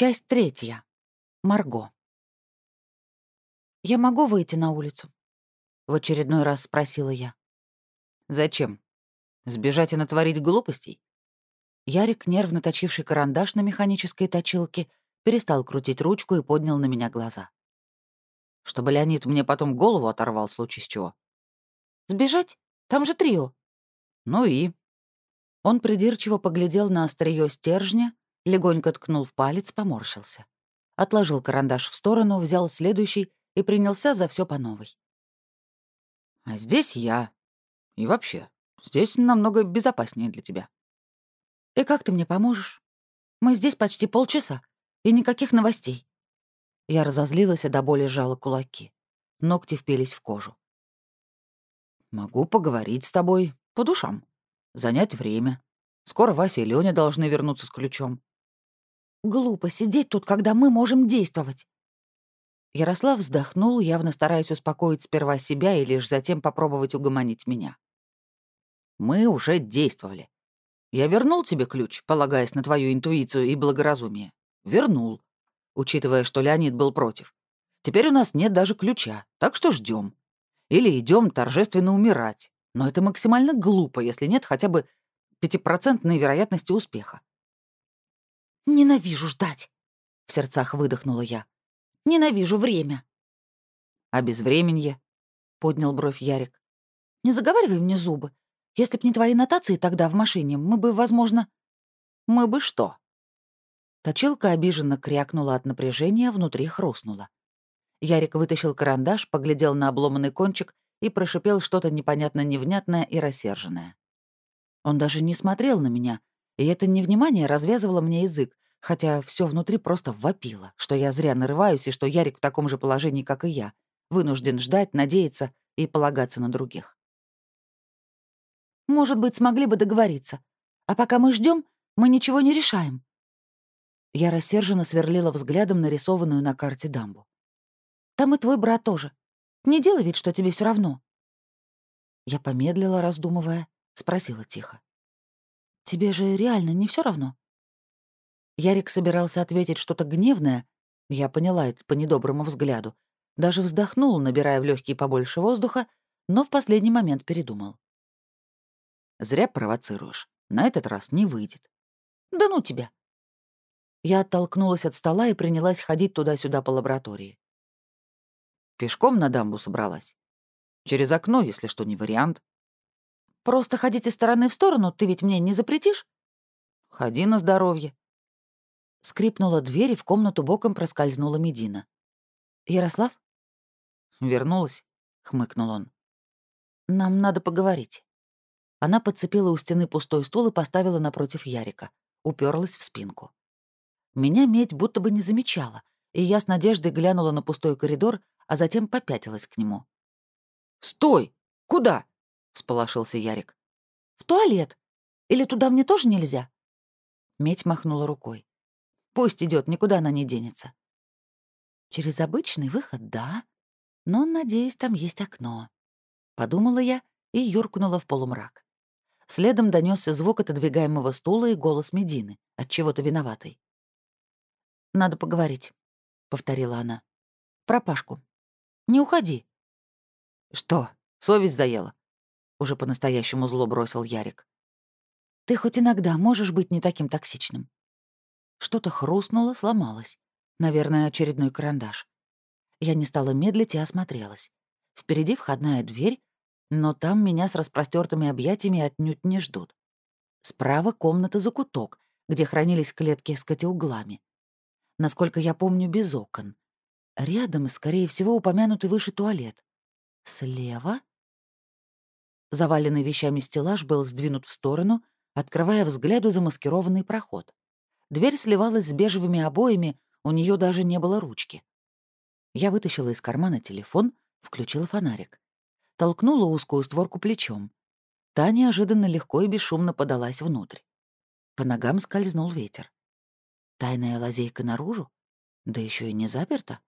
Часть третья. Марго. «Я могу выйти на улицу?» — в очередной раз спросила я. «Зачем? Сбежать и натворить глупостей?» Ярик, нервно точивший карандаш на механической точилке, перестал крутить ручку и поднял на меня глаза. «Чтобы Леонид мне потом голову оторвал, в случае с чего». «Сбежать? Там же трио». «Ну и?» Он придирчиво поглядел на острие стержня, легонько ткнул в палец, поморщился. Отложил карандаш в сторону, взял следующий и принялся за все по новой. «А здесь я. И вообще, здесь намного безопаснее для тебя». «И как ты мне поможешь? Мы здесь почти полчаса, и никаких новостей». Я разозлилась и до боли сжала кулаки. Ногти впились в кожу. «Могу поговорить с тобой по душам, занять время. Скоро Вася и Лёня должны вернуться с ключом. Глупо сидеть тут, когда мы можем действовать. Ярослав вздохнул, явно стараясь успокоить сперва себя и лишь затем попробовать угомонить меня. «Мы уже действовали. Я вернул тебе ключ, полагаясь на твою интуицию и благоразумие. Вернул, учитывая, что Леонид был против. Теперь у нас нет даже ключа, так что ждем. Или идем торжественно умирать. Но это максимально глупо, если нет хотя бы пятипроцентной вероятности успеха. «Ненавижу ждать», — в сердцах выдохнула я. «Ненавижу время». «А безвременье?» — поднял бровь Ярик. «Не заговаривай мне зубы. Если б не твои нотации тогда в машине, мы бы, возможно...» «Мы бы что?» Точилка обиженно крякнула от напряжения, внутри хрустнула. Ярик вытащил карандаш, поглядел на обломанный кончик и прошипел что-то непонятно невнятное и рассерженное. Он даже не смотрел на меня, и это невнимание развязывало мне язык, хотя все внутри просто вопило, что я зря нарываюсь и что Ярик в таком же положении, как и я, вынужден ждать, надеяться и полагаться на других. «Может быть, смогли бы договориться. А пока мы ждем, мы ничего не решаем». Я рассерженно сверлила взглядом нарисованную на карте дамбу. «Там и твой брат тоже. Не делай вид, что тебе все равно». Я помедлила, раздумывая, спросила тихо. Тебе же реально не все равно?» Ярик собирался ответить что-то гневное. Я поняла это по недоброму взгляду. Даже вздохнул, набирая в легкие побольше воздуха, но в последний момент передумал. «Зря провоцируешь. На этот раз не выйдет». «Да ну тебя!» Я оттолкнулась от стола и принялась ходить туда-сюда по лаборатории. «Пешком на дамбу собралась? Через окно, если что, не вариант». Просто ходить из стороны в сторону ты ведь мне не запретишь?» «Ходи на здоровье». Скрипнула дверь, и в комнату боком проскользнула Медина. «Ярослав?» «Вернулась», — хмыкнул он. «Нам надо поговорить». Она подцепила у стены пустой стул и поставила напротив Ярика. Уперлась в спинку. Меня медь будто бы не замечала, и я с надеждой глянула на пустой коридор, а затем попятилась к нему. «Стой! Куда?» — всполошился Ярик. «В туалет. Или туда мне тоже нельзя?» Медь махнула рукой. «Пусть идет, никуда она не денется». «Через обычный выход, да, но, надеюсь, там есть окно», — подумала я и юркнула в полумрак. Следом донесся звук отодвигаемого стула и голос Медины, от чего то виноватой. «Надо поговорить», — повторила она. «Про Пашку. Не уходи». «Что, совесть заела?» Уже по-настоящему зло бросил Ярик. «Ты хоть иногда можешь быть не таким токсичным». Что-то хрустнуло, сломалось. Наверное, очередной карандаш. Я не стала медлить и осмотрелась. Впереди входная дверь, но там меня с распростертыми объятиями отнюдь не ждут. Справа комната за куток, где хранились клетки с котеуглами. Насколько я помню, без окон. Рядом, скорее всего, упомянутый выше туалет. Слева Заваленный вещами стеллаж был сдвинут в сторону, открывая взгляду замаскированный проход. Дверь сливалась с бежевыми обоями, у нее даже не было ручки. Я вытащила из кармана телефон, включила фонарик. Толкнула узкую створку плечом. Та неожиданно легко и бесшумно подалась внутрь. По ногам скользнул ветер. Тайная лазейка наружу? Да еще и не заперта.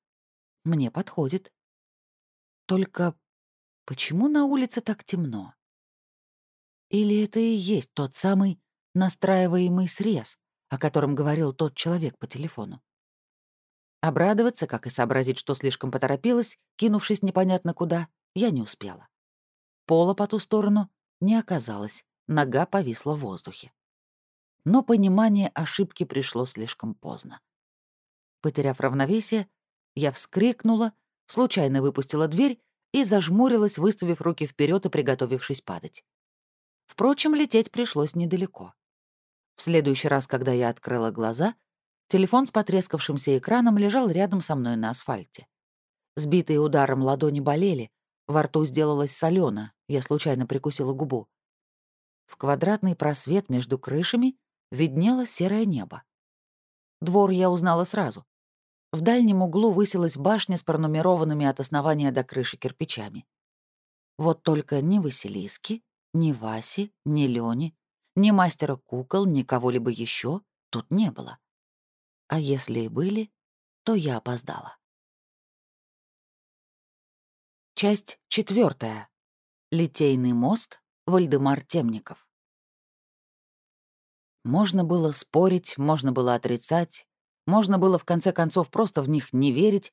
Мне подходит. Только Почему на улице так темно? Или это и есть тот самый настраиваемый срез, о котором говорил тот человек по телефону? Обрадоваться, как и сообразить, что слишком поторопилась, кинувшись непонятно куда, я не успела. Пола по ту сторону не оказалось, нога повисла в воздухе. Но понимание ошибки пришло слишком поздно. Потеряв равновесие, я вскрикнула, случайно выпустила дверь и зажмурилась, выставив руки вперед и приготовившись падать. Впрочем, лететь пришлось недалеко. В следующий раз, когда я открыла глаза, телефон с потрескавшимся экраном лежал рядом со мной на асфальте. Сбитые ударом ладони болели, во рту сделалось солено, я случайно прикусила губу. В квадратный просвет между крышами виднело серое небо. Двор я узнала сразу. В дальнем углу высилась башня с пронумерованными от основания до крыши кирпичами. Вот только ни Василиски, ни Васи, ни Лёни, ни мастера кукол, ни кого-либо еще тут не было. А если и были, то я опоздала. Часть четвертая. Литейный мост. Вальдемар Темников. Можно было спорить, можно было отрицать, можно было, в конце концов, просто в них не верить,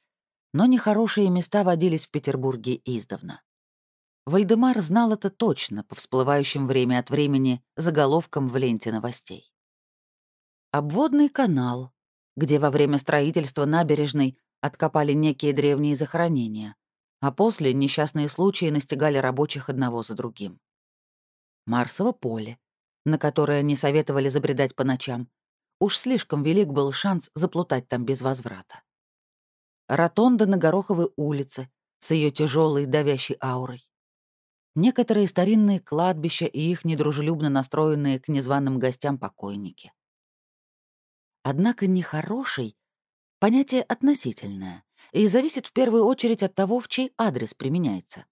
но нехорошие места водились в Петербурге издавна. Вальдемар знал это точно по всплывающим время от времени заголовкам в ленте новостей. Обводный канал, где во время строительства набережной откопали некие древние захоронения, а после несчастные случаи настигали рабочих одного за другим. Марсово поле, на которое не советовали забредать по ночам, Уж слишком велик был шанс заплутать там без возврата. Ротонда на Гороховой улице с ее тяжелой давящей аурой. Некоторые старинные кладбища и их недружелюбно настроенные к незваным гостям покойники. Однако нехороший — понятие относительное и зависит в первую очередь от того, в чей адрес применяется.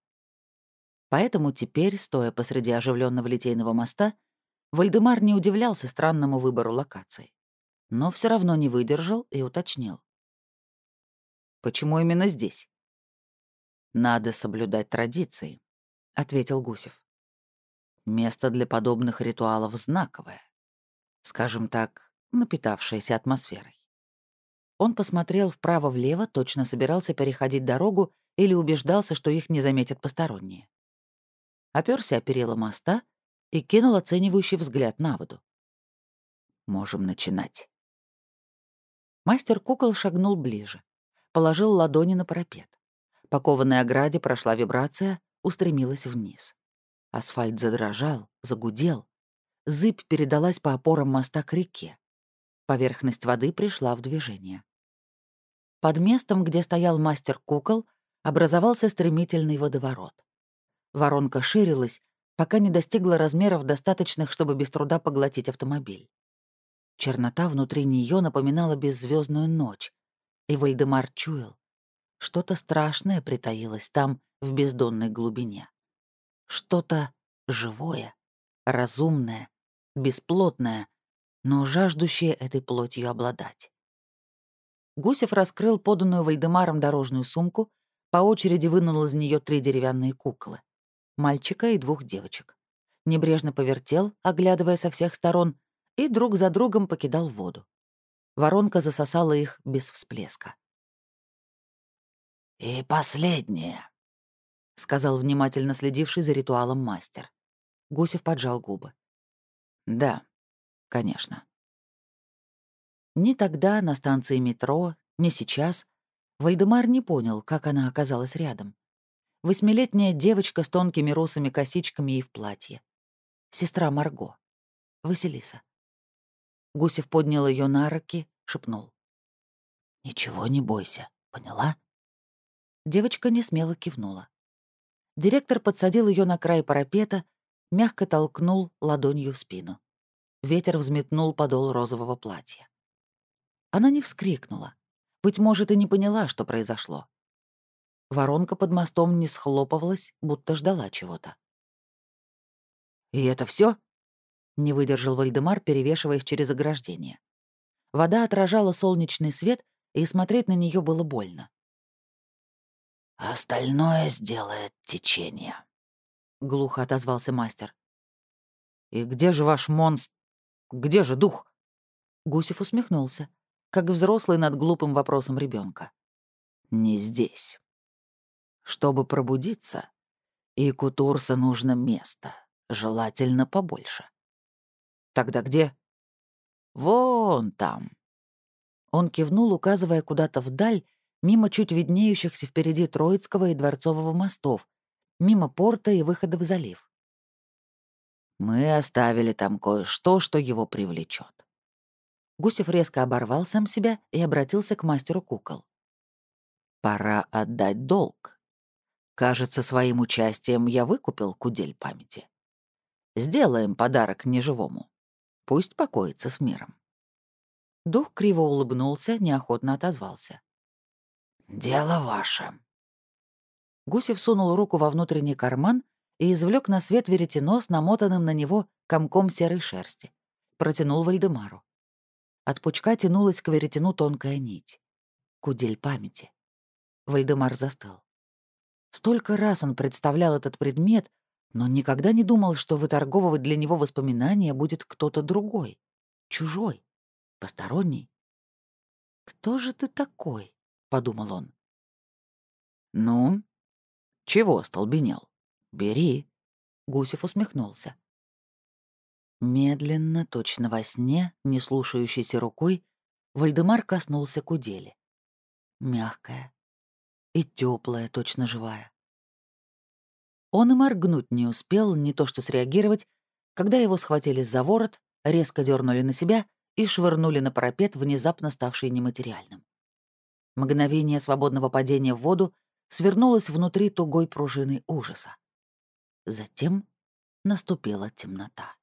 Поэтому теперь, стоя посреди оживленного литейного моста, Вальдемар не удивлялся странному выбору локации но все равно не выдержал и уточнил. «Почему именно здесь?» «Надо соблюдать традиции», — ответил Гусев. «Место для подобных ритуалов знаковое. Скажем так, напитавшееся атмосферой». Он посмотрел вправо-влево, точно собирался переходить дорогу или убеждался, что их не заметят посторонние. Оперся о перила моста и кинул оценивающий взгляд на воду. «Можем начинать». Мастер кукол шагнул ближе, положил ладони на парапет. По кованой ограде прошла вибрация, устремилась вниз. Асфальт задрожал, загудел. Зыбь передалась по опорам моста к реке. Поверхность воды пришла в движение. Под местом, где стоял мастер кукол, образовался стремительный водоворот. Воронка ширилась, пока не достигла размеров, достаточных, чтобы без труда поглотить автомобиль. Чернота внутри нее напоминала беззвездную ночь, и Вальдемар чуял. Что-то страшное притаилось там, в бездонной глубине. Что-то живое, разумное, бесплотное, но жаждущее этой плотью обладать. Гусев раскрыл поданную Вальдемаром дорожную сумку, по очереди вынул из нее три деревянные куклы — мальчика и двух девочек. Небрежно повертел, оглядывая со всех сторон, и друг за другом покидал воду. Воронка засосала их без всплеска. «И последнее», — сказал внимательно следивший за ритуалом мастер. Гусев поджал губы. «Да, конечно». Ни тогда на станции метро, ни сейчас Вальдемар не понял, как она оказалась рядом. Восьмилетняя девочка с тонкими русыми косичками и в платье. Сестра Марго. Василиса. Гусев поднял ее на руки, шепнул. «Ничего не бойся, поняла?» Девочка не смело кивнула. Директор подсадил ее на край парапета, мягко толкнул ладонью в спину. Ветер взметнул подол розового платья. Она не вскрикнула. Быть может, и не поняла, что произошло. Воронка под мостом не схлопывалась, будто ждала чего-то. «И это все? Не выдержал Вальдемар, перевешиваясь через ограждение. Вода отражала солнечный свет, и смотреть на нее было больно. «Остальное сделает течение», — глухо отозвался мастер. «И где же ваш монстр? Где же дух?» Гусев усмехнулся. как взрослый над глупым вопросом ребенка. «Не здесь. Чтобы пробудиться, и Кутурса нужно место, желательно побольше». «Тогда где?» «Вон там». Он кивнул, указывая куда-то вдаль, мимо чуть виднеющихся впереди Троицкого и Дворцового мостов, мимо порта и выхода в залив. Мы оставили там кое-что, что его привлечет. Гусев резко оборвал сам себя и обратился к мастеру кукол. «Пора отдать долг. Кажется, своим участием я выкупил кудель памяти. Сделаем подарок неживому. Пусть покоится с миром». Дух криво улыбнулся, неохотно отозвался. «Дело ваше». Гусев сунул руку во внутренний карман и извлек на свет веретено с намотанным на него комком серой шерсти. Протянул Вальдемару. От пучка тянулась к веретену тонкая нить. Кудель памяти. Вальдемар застыл. Столько раз он представлял этот предмет, но никогда не думал, что выторговывать для него воспоминания будет кто-то другой, чужой, посторонний. «Кто же ты такой?» — подумал он. «Ну, чего столбенел? Бери». Гусев усмехнулся. Медленно, точно во сне, не слушающейся рукой, Вальдемар коснулся кудели. Мягкая и теплая, точно живая. Он и моргнуть не успел, не то что среагировать, когда его схватили за ворот, резко дернули на себя и швырнули на парапет, внезапно ставший нематериальным. Мгновение свободного падения в воду свернулось внутри тугой пружины ужаса. Затем наступила темнота.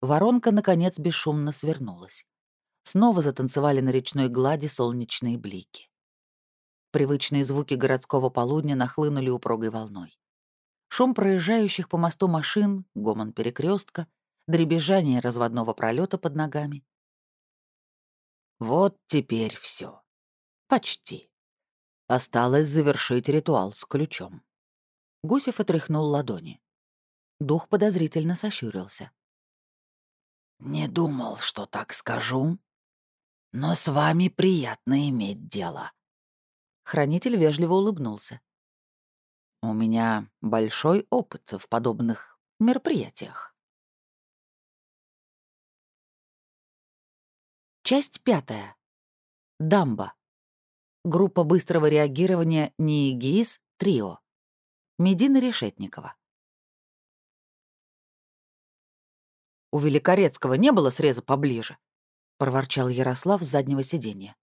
Воронка, наконец, бесшумно свернулась. Снова затанцевали на речной глади солнечные блики. Привычные звуки городского полудня нахлынули упругой волной. Шум проезжающих по мосту машин, гомон перекрестка, дребезжание разводного пролета под ногами. Вот теперь все. Почти. Осталось завершить ритуал с ключом. Гусев отряхнул ладони. Дух подозрительно сощурился. «Не думал, что так скажу, но с вами приятно иметь дело». Хранитель вежливо улыбнулся. «У меня большой опыт в подобных мероприятиях». Часть пятая. Дамба. Группа быстрого реагирования НИИГИС «Трио». Медина Решетникова. «У Великорецкого не было среза поближе?» — проворчал Ярослав с заднего сиденья.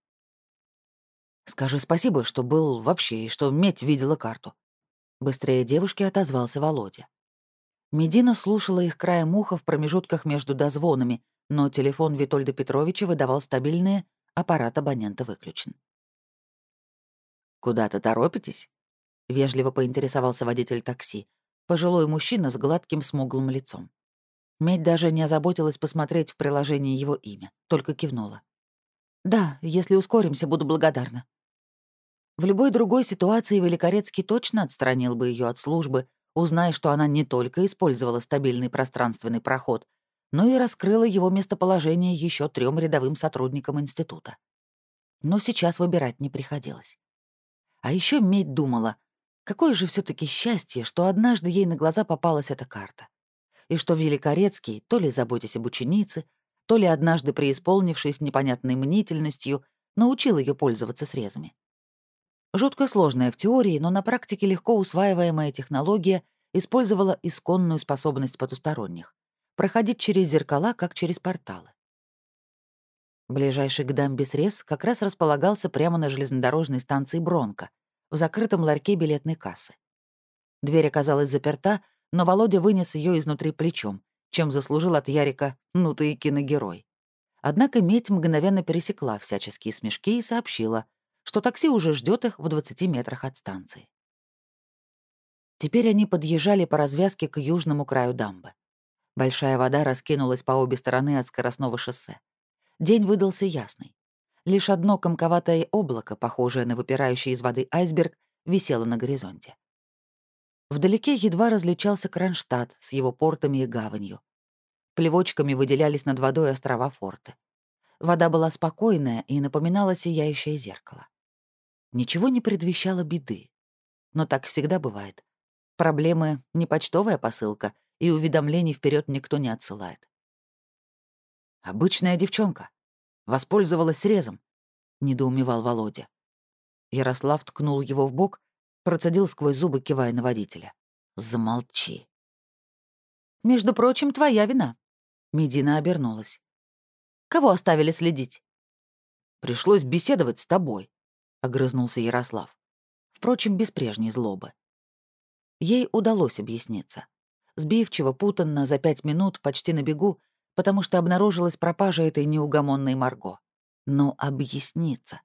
«Скажи спасибо, что был вообще и что медь видела карту». Быстрее девушки отозвался Володя. Медина слушала их краем уха в промежутках между дозвонами, но телефон Витольда Петровича выдавал стабильные, аппарат абонента выключен. «Куда-то торопитесь?» — вежливо поинтересовался водитель такси, пожилой мужчина с гладким смуглым лицом. Медь даже не озаботилась посмотреть в приложении его имя, только кивнула. «Да, если ускоримся, буду благодарна». В любой другой ситуации Великорецкий точно отстранил бы ее от службы, узная, что она не только использовала стабильный пространственный проход, но и раскрыла его местоположение еще трем рядовым сотрудникам института. Но сейчас выбирать не приходилось. А еще Медь думала, какое же все таки счастье, что однажды ей на глаза попалась эта карта и что Великорецкий, то ли заботясь об ученице, то ли однажды преисполнившись непонятной мнительностью, научил ее пользоваться срезами. Жутко сложная в теории, но на практике легко усваиваемая технология использовала исконную способность потусторонних — проходить через зеркала, как через порталы. Ближайший к дамбе срез как раз располагался прямо на железнодорожной станции Бронко, в закрытом ларьке билетной кассы. Дверь оказалась заперта, но Володя вынес ее изнутри плечом, чем заслужил от Ярика «ну ты и киногерой». Однако медь мгновенно пересекла всяческие смешки и сообщила, что такси уже ждет их в 20 метрах от станции. Теперь они подъезжали по развязке к южному краю дамбы. Большая вода раскинулась по обе стороны от скоростного шоссе. День выдался ясный. Лишь одно комковатое облако, похожее на выпирающий из воды айсберг, висело на горизонте. Вдалеке едва различался Кронштадт с его портами и гаванью. Плевочками выделялись над водой острова форты. Вода была спокойная и напоминала сияющее зеркало. Ничего не предвещало беды. Но так всегда бывает. Проблемы — не почтовая посылка, и уведомлений вперед никто не отсылает. «Обычная девчонка. Воспользовалась срезом», — недоумевал Володя. Ярослав ткнул его в бок, процедил сквозь зубы, кивая на водителя. «Замолчи». «Между прочим, твоя вина». Медина обернулась. «Кого оставили следить?» «Пришлось беседовать с тобой», — огрызнулся Ярослав. Впрочем, без прежней злобы. Ей удалось объясниться. Сбивчиво, путанно, за пять минут, почти на бегу, потому что обнаружилась пропажа этой неугомонной Марго. Но объясниться.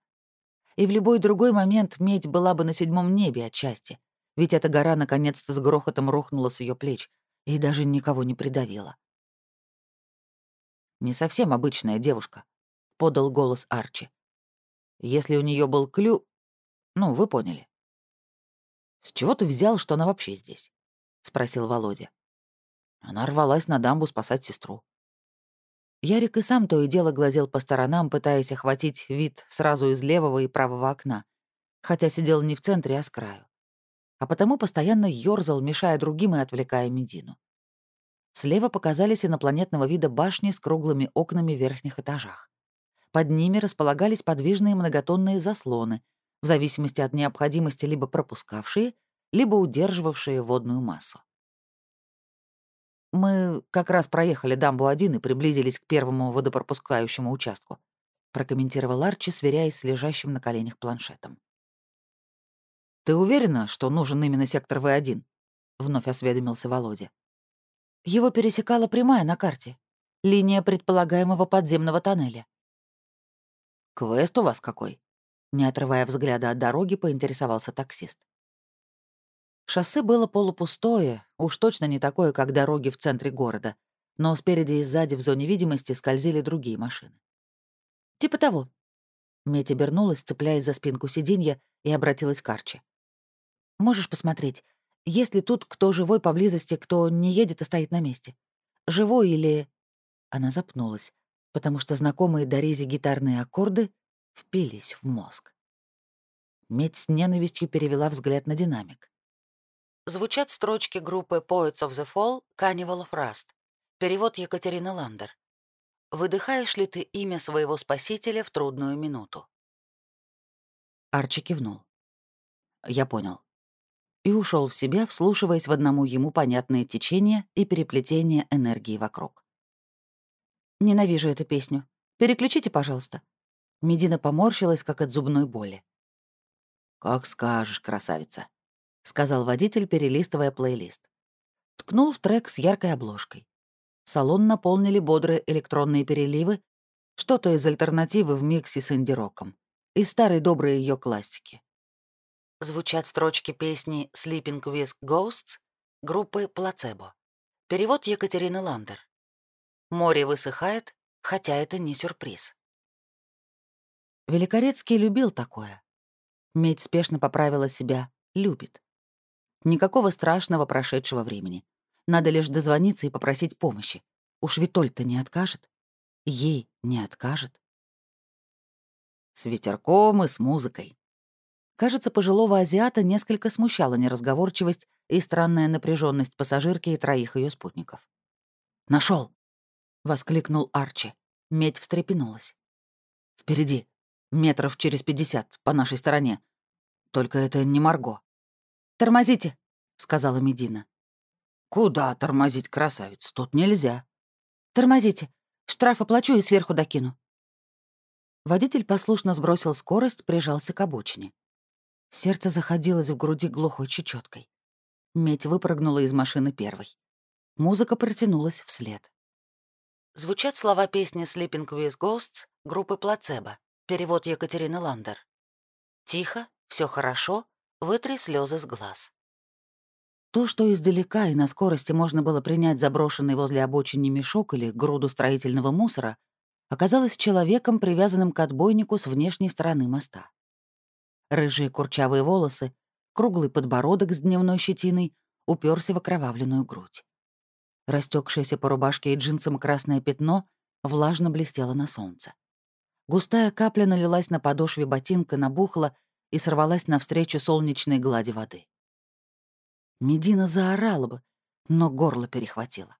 И в любой другой момент медь была бы на седьмом небе от счастья, ведь эта гора наконец-то с грохотом рухнула с ее плеч и даже никого не придавила. «Не совсем обычная девушка», — подал голос Арчи. «Если у нее был клю... Ну, вы поняли». «С чего ты взял, что она вообще здесь?» — спросил Володя. Она рвалась на дамбу спасать сестру. Ярик и сам то и дело глазел по сторонам, пытаясь охватить вид сразу из левого и правого окна, хотя сидел не в центре, а с краю. А потому постоянно ёрзал, мешая другим и отвлекая Медину. Слева показались инопланетного вида башни с круглыми окнами в верхних этажах. Под ними располагались подвижные многотонные заслоны, в зависимости от необходимости либо пропускавшие, либо удерживавшие водную массу. Мы как раз проехали дамбу-1 и приблизились к первому водопропускающему участку, прокомментировал Арчи, сверяясь с лежащим на коленях планшетом. «Ты уверена, что нужен именно сектор В1?» — вновь осведомился Володя. Его пересекала прямая на карте. Линия предполагаемого подземного тоннеля. «Квест у вас какой?» Не отрывая взгляда от дороги, поинтересовался таксист. Шоссе было полупустое, уж точно не такое, как дороги в центре города, но спереди и сзади в зоне видимости скользили другие машины. «Типа того». Медь обернулась, цепляясь за спинку сиденья, и обратилась к Арчи. «Можешь посмотреть, есть ли тут кто живой поблизости, кто не едет и стоит на месте? Живой или...» Она запнулась, потому что знакомые Дорезе гитарные аккорды впились в мозг. Медь с ненавистью перевела взгляд на динамик. Звучат строчки группы Poets of the Fall Carnival of Rust. Перевод Екатерины Ландер. «Выдыхаешь ли ты имя своего спасителя в трудную минуту?» Арчи кивнул. Я понял. И ушел в себя, вслушиваясь в одному ему понятное течение и переплетение энергии вокруг. «Ненавижу эту песню. Переключите, пожалуйста». Медина поморщилась, как от зубной боли. «Как скажешь, красавица», — сказал водитель, перелистывая плейлист. Ткнул в трек с яркой обложкой. Салон наполнили бодрые электронные переливы, что-то из альтернативы в миксе с инди-роком, и старой доброй ее классики. Звучат строчки песни «Sleeping with Ghosts» группы «Плацебо». Перевод Екатерины Ландер. Море высыхает, хотя это не сюрприз. Великорецкий любил такое. Медь спешно поправила себя, любит. Никакого страшного прошедшего времени. Надо лишь дозвониться и попросить помощи. Уж Витоль-то не откажет. Ей не откажет. С ветерком и с музыкой. Кажется, пожилого азиата несколько смущала неразговорчивость и странная напряженность пассажирки и троих ее спутников. Нашел! Воскликнул Арчи. Медь встрепенулась. Впереди, метров через пятьдесят, по нашей стороне. Только это не Марго. «Тормозите», — сказала Медина. «Куда тормозить, красавица? Тут нельзя». «Тормозите. Штраф оплачу и сверху докину». Водитель послушно сбросил скорость, прижался к обочине. Сердце заходилось в груди глухой чечеткой. Медь выпрыгнула из машины первой. Музыка протянулась вслед. Звучат слова песни «Sleeping with Ghosts» группы «Плацебо», перевод Екатерины Ландер. «Тихо, все хорошо, Вытри слезы с глаз. То, что издалека и на скорости можно было принять заброшенный возле обочины мешок или груду строительного мусора, оказалось человеком, привязанным к отбойнику с внешней стороны моста. Рыжие курчавые волосы, круглый подбородок с дневной щетиной уперся в окровавленную грудь. Растекшееся по рубашке и джинсам красное пятно влажно блестело на солнце. Густая капля налилась на подошве ботинка, набухла и сорвалась навстречу солнечной глади воды. Медина заорала бы, но горло перехватило.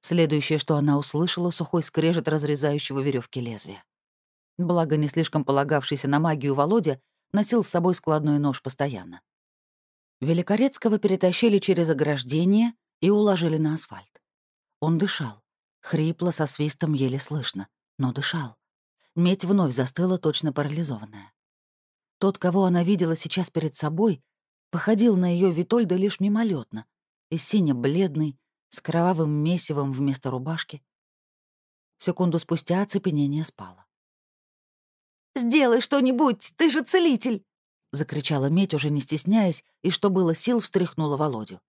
Следующее, что она услышала, сухой скрежет разрезающего веревки лезвия. Благо, не слишком полагавшийся на магию Володя носил с собой складной нож постоянно. Великорецкого перетащили через ограждение и уложили на асфальт. Он дышал. Хрипло, со свистом еле слышно, но дышал. Медь вновь застыла, точно парализованная. Тот, кого она видела сейчас перед собой, походил на ее Витольда лишь мимолетно, и сине-бледный, с кровавым месивом вместо рубашки. Секунду спустя оцепенение спало. «Сделай что-нибудь, ты же целитель!» — закричала Медь, уже не стесняясь, и что было сил, встряхнула Володю.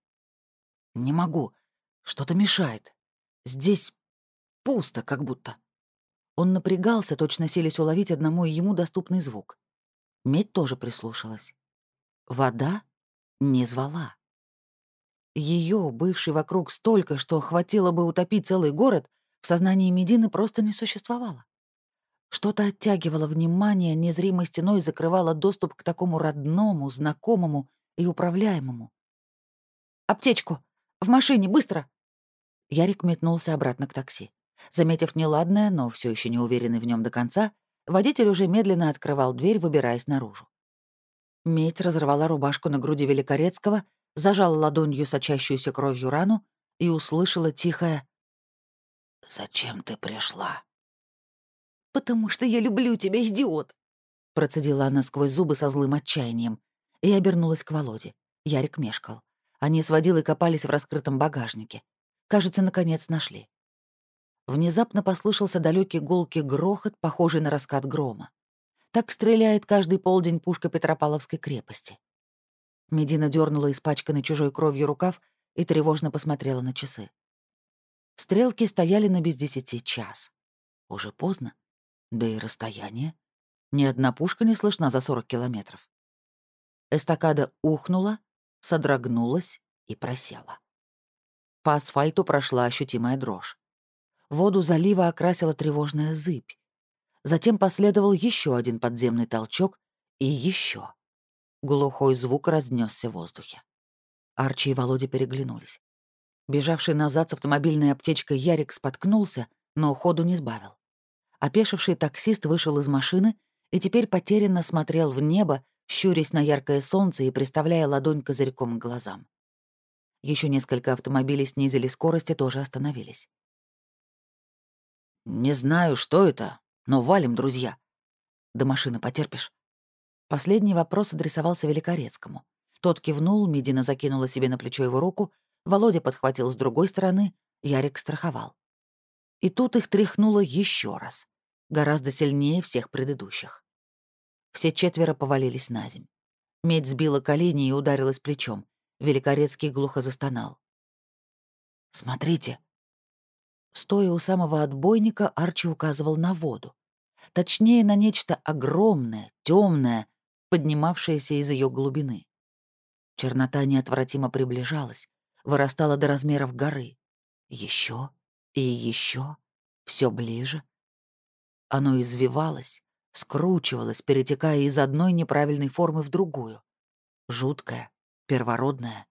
«Не могу. Что-то мешает. Здесь пусто, как будто». Он напрягался, точно селись уловить одному ему доступный звук. Медь тоже прислушалась. Вода не звала. Ее, бывший вокруг столько, что хватило бы утопить целый город, в сознании Медины просто не существовало. Что-то оттягивало внимание, незримой стеной закрывало доступ к такому родному, знакомому и управляемому. «Аптечку! В машине, быстро!» Ярик метнулся обратно к такси. Заметив неладное, но все еще не уверенный в нем до конца, водитель уже медленно открывал дверь, выбираясь наружу. Медь разорвала рубашку на груди Великорецкого зажала ладонью сочащуюся кровью рану и услышала тихое «Зачем ты пришла?» «Потому что я люблю тебя, идиот!» Процедила она сквозь зубы со злым отчаянием и обернулась к Володе. Ярик мешкал. Они с водилой копались в раскрытом багажнике. Кажется, наконец нашли. Внезапно послышался далекий гулкий грохот, похожий на раскат грома. Так стреляет каждый полдень пушка Петропавловской крепости. Медина дернула испачканный чужой кровью рукав и тревожно посмотрела на часы. Стрелки стояли на без десяти час. Уже поздно. Да и расстояние. Ни одна пушка не слышна за 40 километров. Эстакада ухнула, содрогнулась и просела. По асфальту прошла ощутимая дрожь. Воду залива окрасила тревожная зыбь. Затем последовал еще один подземный толчок и еще. Глухой звук разнесся в воздухе. Арчи и Володя переглянулись. Бежавший назад с автомобильной аптечкой Ярик споткнулся, но ходу не сбавил. Опешивший таксист вышел из машины и теперь потерянно смотрел в небо, щурясь на яркое солнце и приставляя ладонь козырьком к глазам. Еще несколько автомобилей снизили скорость и тоже остановились. «Не знаю, что это, но валим, друзья. До машины потерпишь?» Последний вопрос адресовался Великорецкому. Тот кивнул, Медина закинула себе на плечо его руку, Володя подхватил с другой стороны, Ярик страховал. И тут их тряхнуло еще раз, гораздо сильнее всех предыдущих. Все четверо повалились на земь. Медь сбила колени и ударилась плечом. Великорецкий глухо застонал. «Смотрите!» Стоя у самого отбойника, Арчи указывал на воду. Точнее, на нечто огромное, темное, поднимавшаяся из ее глубины. Чернота неотвратимо приближалась, вырастала до размеров горы. Еще и еще, все ближе. Оно извивалось, скручивалось, перетекая из одной неправильной формы в другую. Жуткое, первородное.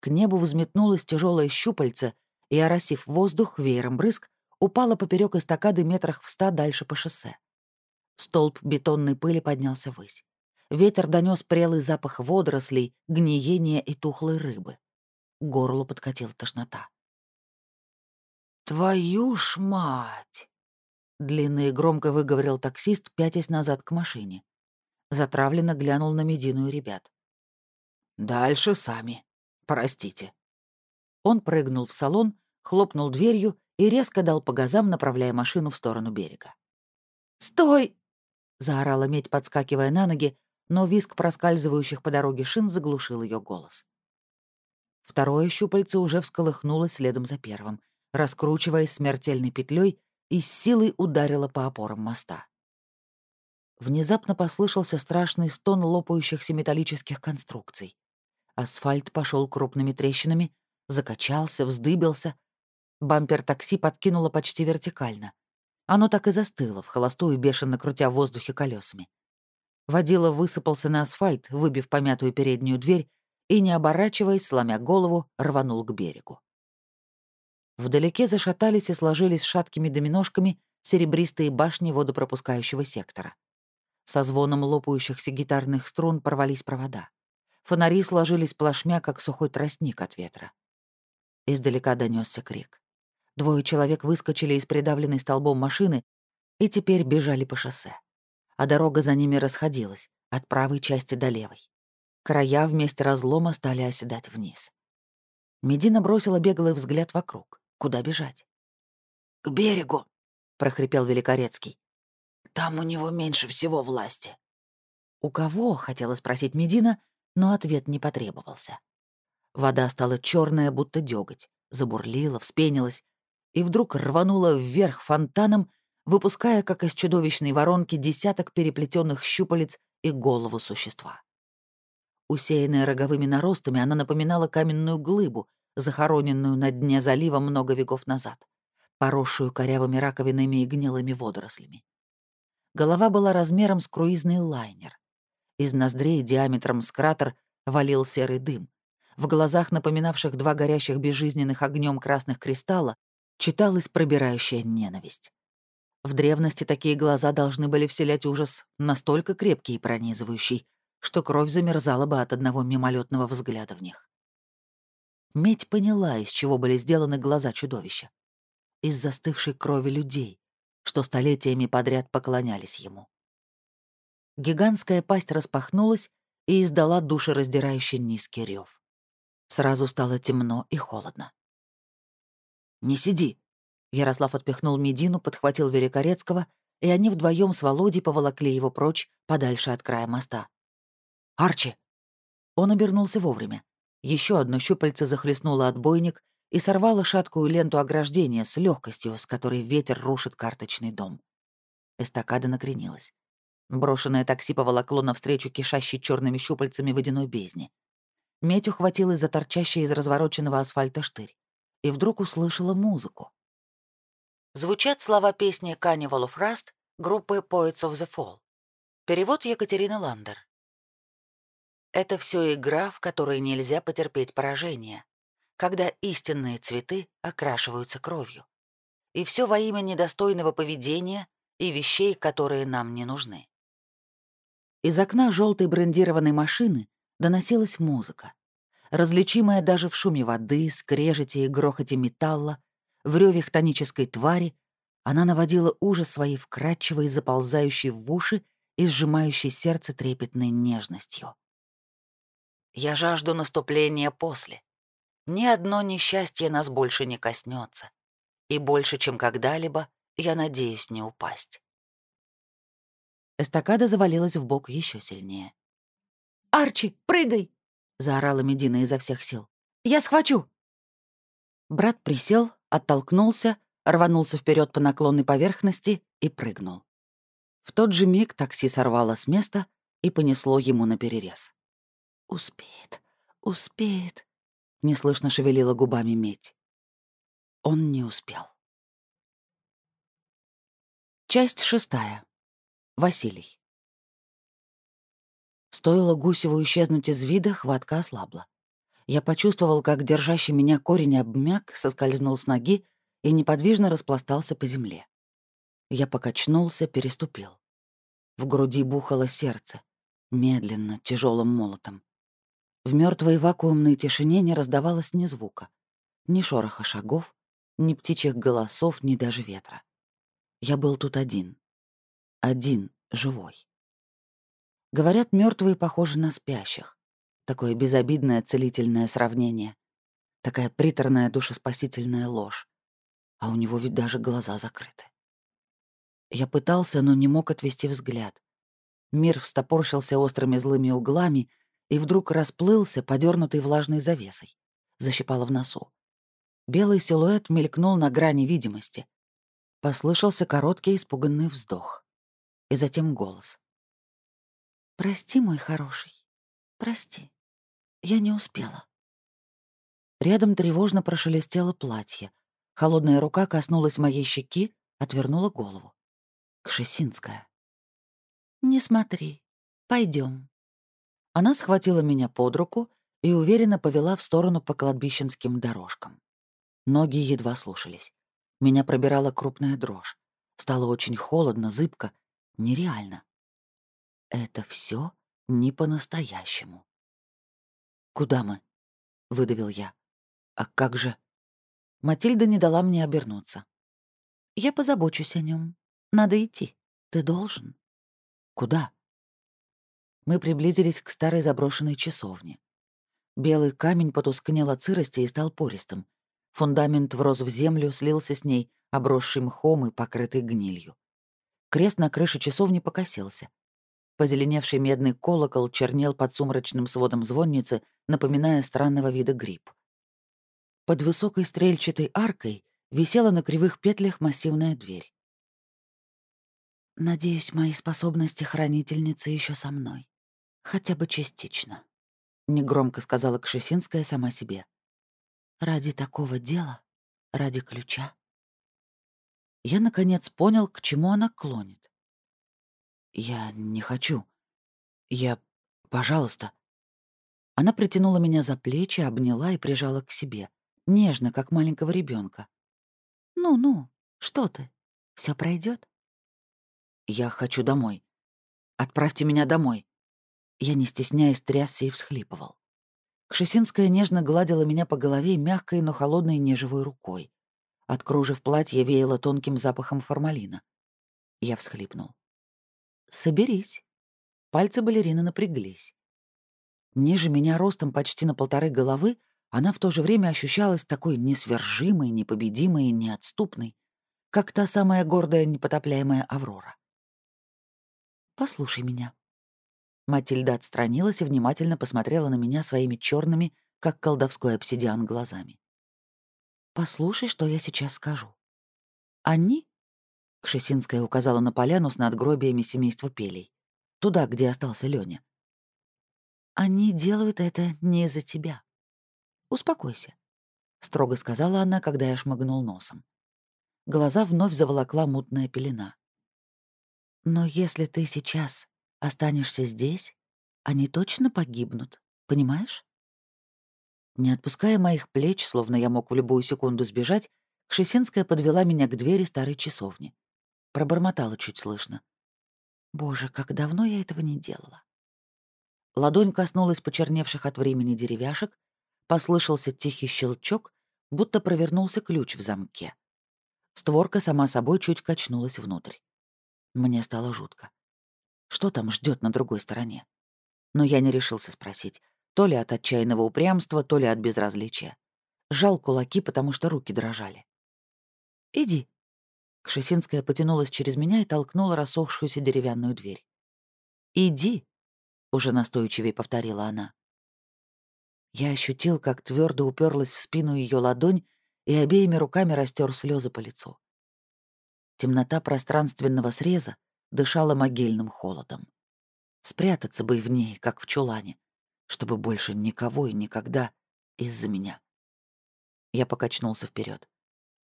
К небу взметнулось тяжелое щупальце и, оросив воздух веером брызг, упало поперек эстакады метрах в ста дальше по шоссе. Столб бетонной пыли поднялся ввысь. Ветер донес прелый запах водорослей, гниения и тухлой рыбы. К горлу подкатила тошнота. «Твою ж мать!» Длинно и громко выговорил таксист, пятясь назад к машине. Затравленно глянул на Медину и ребят. «Дальше сами. Простите». Он прыгнул в салон, хлопнул дверью и резко дал по газам, направляя машину в сторону берега. «Стой!» заорала медь, подскакивая на ноги, но виск проскальзывающих по дороге шин заглушил ее голос. Второе щупальце уже всколыхнулось следом за первым, раскручиваясь смертельной петлей и с силой ударило по опорам моста. Внезапно послышался страшный стон лопающихся металлических конструкций. Асфальт пошел крупными трещинами, закачался, вздыбился. Бампер такси подкинуло почти вертикально. Оно так и застыло, в холостую бешено крутя в воздухе колесами. Водила высыпался на асфальт, выбив помятую переднюю дверь, и, не оборачиваясь, сломя голову, рванул к берегу. Вдалеке зашатались и сложились шаткими доминошками серебристые башни водопропускающего сектора. Со звоном лопающихся гитарных струн порвались провода. Фонари сложились плашмя, как сухой тростник от ветра. Издалека донесся крик. Двое человек выскочили из придавленной столбом машины и теперь бежали по шоссе. А дорога за ними расходилась, от правой части до левой. Края вместе разлома стали оседать вниз. Медина бросила беглый взгляд вокруг. Куда бежать? «К берегу», — прохрипел Великорецкий. «Там у него меньше всего власти». «У кого?» — хотела спросить Медина, но ответ не потребовался. Вода стала черная, будто дёготь, забурлила, вспенилась и вдруг рванула вверх фонтаном, выпуская, как из чудовищной воронки, десяток переплетенных щупалец и голову существа. Усеянная роговыми наростами, она напоминала каменную глыбу, захороненную на дне залива много веков назад, поросшую корявыми раковинами и гнилыми водорослями. Голова была размером с круизный лайнер. Из ноздрей диаметром с кратер валил серый дым. В глазах, напоминавших два горящих безжизненных огнем красных кристалла, читалась пробирающая ненависть. В древности такие глаза должны были вселять ужас, настолько крепкий и пронизывающий, что кровь замерзала бы от одного мимолетного взгляда в них. Медь поняла, из чего были сделаны глаза чудовища. Из застывшей крови людей, что столетиями подряд поклонялись ему. Гигантская пасть распахнулась и издала душераздирающий низкий рев. Сразу стало темно и холодно. «Не сиди!» Ярослав отпихнул Медину, подхватил Великорецкого, и они вдвоем с Володей поволокли его прочь, подальше от края моста. «Арчи!» Он обернулся вовремя. Еще одно щупальце захлестнуло отбойник и сорвало шаткую ленту ограждения с легкостью, с которой ветер рушит карточный дом. Эстакада накренилась. Брошенное такси поволокло навстречу кишащей черными щупальцами водяной бездни. Медь ухватилась за торчащий из развороченного асфальта штырь и вдруг услышала музыку. Звучат слова песни Carnival of Rust группы Poets of the Fall. Перевод Екатерины Ландер. Это все игра, в которой нельзя потерпеть поражение, когда истинные цветы окрашиваются кровью. И все во имя недостойного поведения и вещей, которые нам не нужны. Из окна желтой брендированной машины доносилась музыка различимая даже в шуме воды, скрежете и грохоте металла, в рёве хтонической твари, она наводила ужас своей вкрадчивой, заползающей в уши и сжимающей сердце трепетной нежностью. «Я жажду наступления после. Ни одно несчастье нас больше не коснется, и больше, чем когда-либо, я надеюсь не упасть». Эстакада завалилась в бок еще сильнее. «Арчи, прыгай!» заорала Медина изо всех сил. «Я схвачу!» Брат присел, оттолкнулся, рванулся вперед по наклонной поверхности и прыгнул. В тот же миг такси сорвало с места и понесло ему на перерез. «Успеет, успеет», — неслышно шевелила губами медь. Он не успел. Часть шестая. Василий. Стоило Гусеву исчезнуть из вида, хватка ослабла. Я почувствовал, как держащий меня корень обмяк, соскользнул с ноги и неподвижно распластался по земле. Я покачнулся, переступил. В груди бухало сердце, медленно, тяжелым молотом. В мертвой вакуумной тишине не раздавалось ни звука, ни шороха шагов, ни птичьих голосов, ни даже ветра. Я был тут один. Один, живой. Говорят, мертвые похожи на спящих. Такое безобидное целительное сравнение. Такая приторная душеспасительная ложь. А у него ведь даже глаза закрыты. Я пытался, но не мог отвести взгляд. Мир встопорщился острыми злыми углами и вдруг расплылся, подернутый влажной завесой. Защипало в носу. Белый силуэт мелькнул на грани видимости. Послышался короткий испуганный вздох. И затем голос. «Прости, мой хороший, прости. Я не успела». Рядом тревожно прошелестело платье. Холодная рука коснулась моей щеки, отвернула голову. Кшесинская. «Не смотри. Пойдем. Она схватила меня под руку и уверенно повела в сторону по кладбищенским дорожкам. Ноги едва слушались. Меня пробирала крупная дрожь. Стало очень холодно, зыбко, нереально. Это все не по-настоящему. «Куда мы?» — выдавил я. «А как же?» Матильда не дала мне обернуться. «Я позабочусь о нем. Надо идти. Ты должен». «Куда?» Мы приблизились к старой заброшенной часовне. Белый камень потускнел от сырости и стал пористым. Фундамент врос в землю, слился с ней, обросший мхом и покрытый гнилью. Крест на крыше часовни покосился. Позеленевший медный колокол чернел под сумрачным сводом звонницы, напоминая странного вида гриб. Под высокой стрельчатой аркой висела на кривых петлях массивная дверь. «Надеюсь, мои способности хранительницы еще со мной. Хотя бы частично», — негромко сказала Кшесинская сама себе. «Ради такого дела? Ради ключа?» Я, наконец, понял, к чему она клонит. «Я не хочу. Я... Пожалуйста». Она притянула меня за плечи, обняла и прижала к себе, нежно, как маленького ребенка. «Ну-ну, что ты? Все пройдет? «Я хочу домой. Отправьте меня домой». Я, не стесняясь, трясся и всхлипывал. Кшесинская нежно гладила меня по голове мягкой, но холодной неживой рукой. От кружев платья веяло тонким запахом формалина. Я всхлипнул. «Соберись». Пальцы балерины напряглись. Ниже меня ростом почти на полторы головы она в то же время ощущалась такой несвержимой, непобедимой и неотступной, как та самая гордая, непотопляемая Аврора. «Послушай меня». Матильда отстранилась и внимательно посмотрела на меня своими черными, как колдовской обсидиан, глазами. Послушай, что я сейчас скажу. Они, Кшесинская указала на поляну с надгробиями семейства Пелей, туда, где остался Лёня. Они делают это не из-за тебя. Успокойся, строго сказала она, когда я шмыгнул носом. Глаза вновь заволокла мутная пелена. Но если ты сейчас останешься здесь, они точно погибнут, понимаешь? Не отпуская моих плеч, словно я мог в любую секунду сбежать, Кшесинская подвела меня к двери старой часовни. Пробормотала чуть слышно. Боже, как давно я этого не делала. Ладонь коснулась почерневших от времени деревяшек, послышался тихий щелчок, будто провернулся ключ в замке. Створка сама собой чуть качнулась внутрь. Мне стало жутко. Что там ждет на другой стороне? Но я не решился спросить. То ли от отчаянного упрямства, то ли от безразличия. Жал кулаки, потому что руки дрожали. «Иди». Кшесинская потянулась через меня и толкнула рассохшуюся деревянную дверь. «Иди», — уже настойчивее повторила она. Я ощутил, как твердо уперлась в спину ее ладонь и обеими руками растер слезы по лицу. Темнота пространственного среза дышала могильным холодом. Спрятаться бы в ней, как в чулане, чтобы больше никого и никогда из-за меня. Я покачнулся вперед.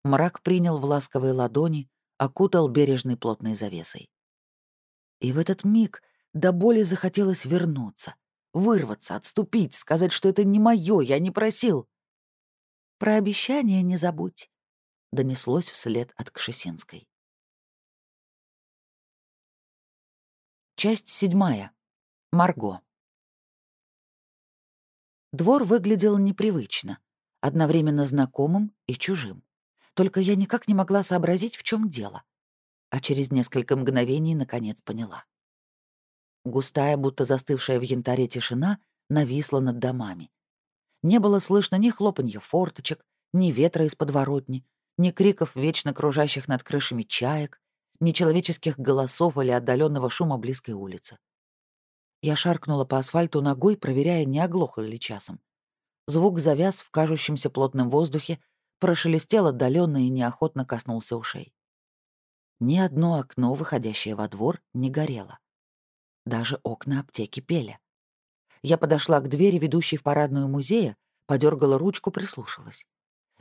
Мрак принял в ласковые ладони, окутал бережной плотной завесой. И в этот миг до боли захотелось вернуться, вырваться, отступить, сказать, что это не мое, я не просил. «Про обещание не забудь», — донеслось вслед от Кшесинской. Часть седьмая. Марго. Двор выглядел непривычно, одновременно знакомым и чужим. Только я никак не могла сообразить, в чем дело. А через несколько мгновений наконец поняла. Густая, будто застывшая в янтаре тишина, нависла над домами. Не было слышно ни хлопанья форточек, ни ветра из подворотни, ни криков вечно кружащих над крышами чаек, ни человеческих голосов или отдаленного шума близкой улицы. Я шаркнула по асфальту ногой, проверяя, не оглохло ли часом. Звук завяз в кажущемся плотном воздухе, прошелестел отдаленно и неохотно коснулся ушей. Ни одно окно, выходящее во двор, не горело. Даже окна аптеки пели. Я подошла к двери, ведущей в парадную музея, подергала ручку, прислушалась.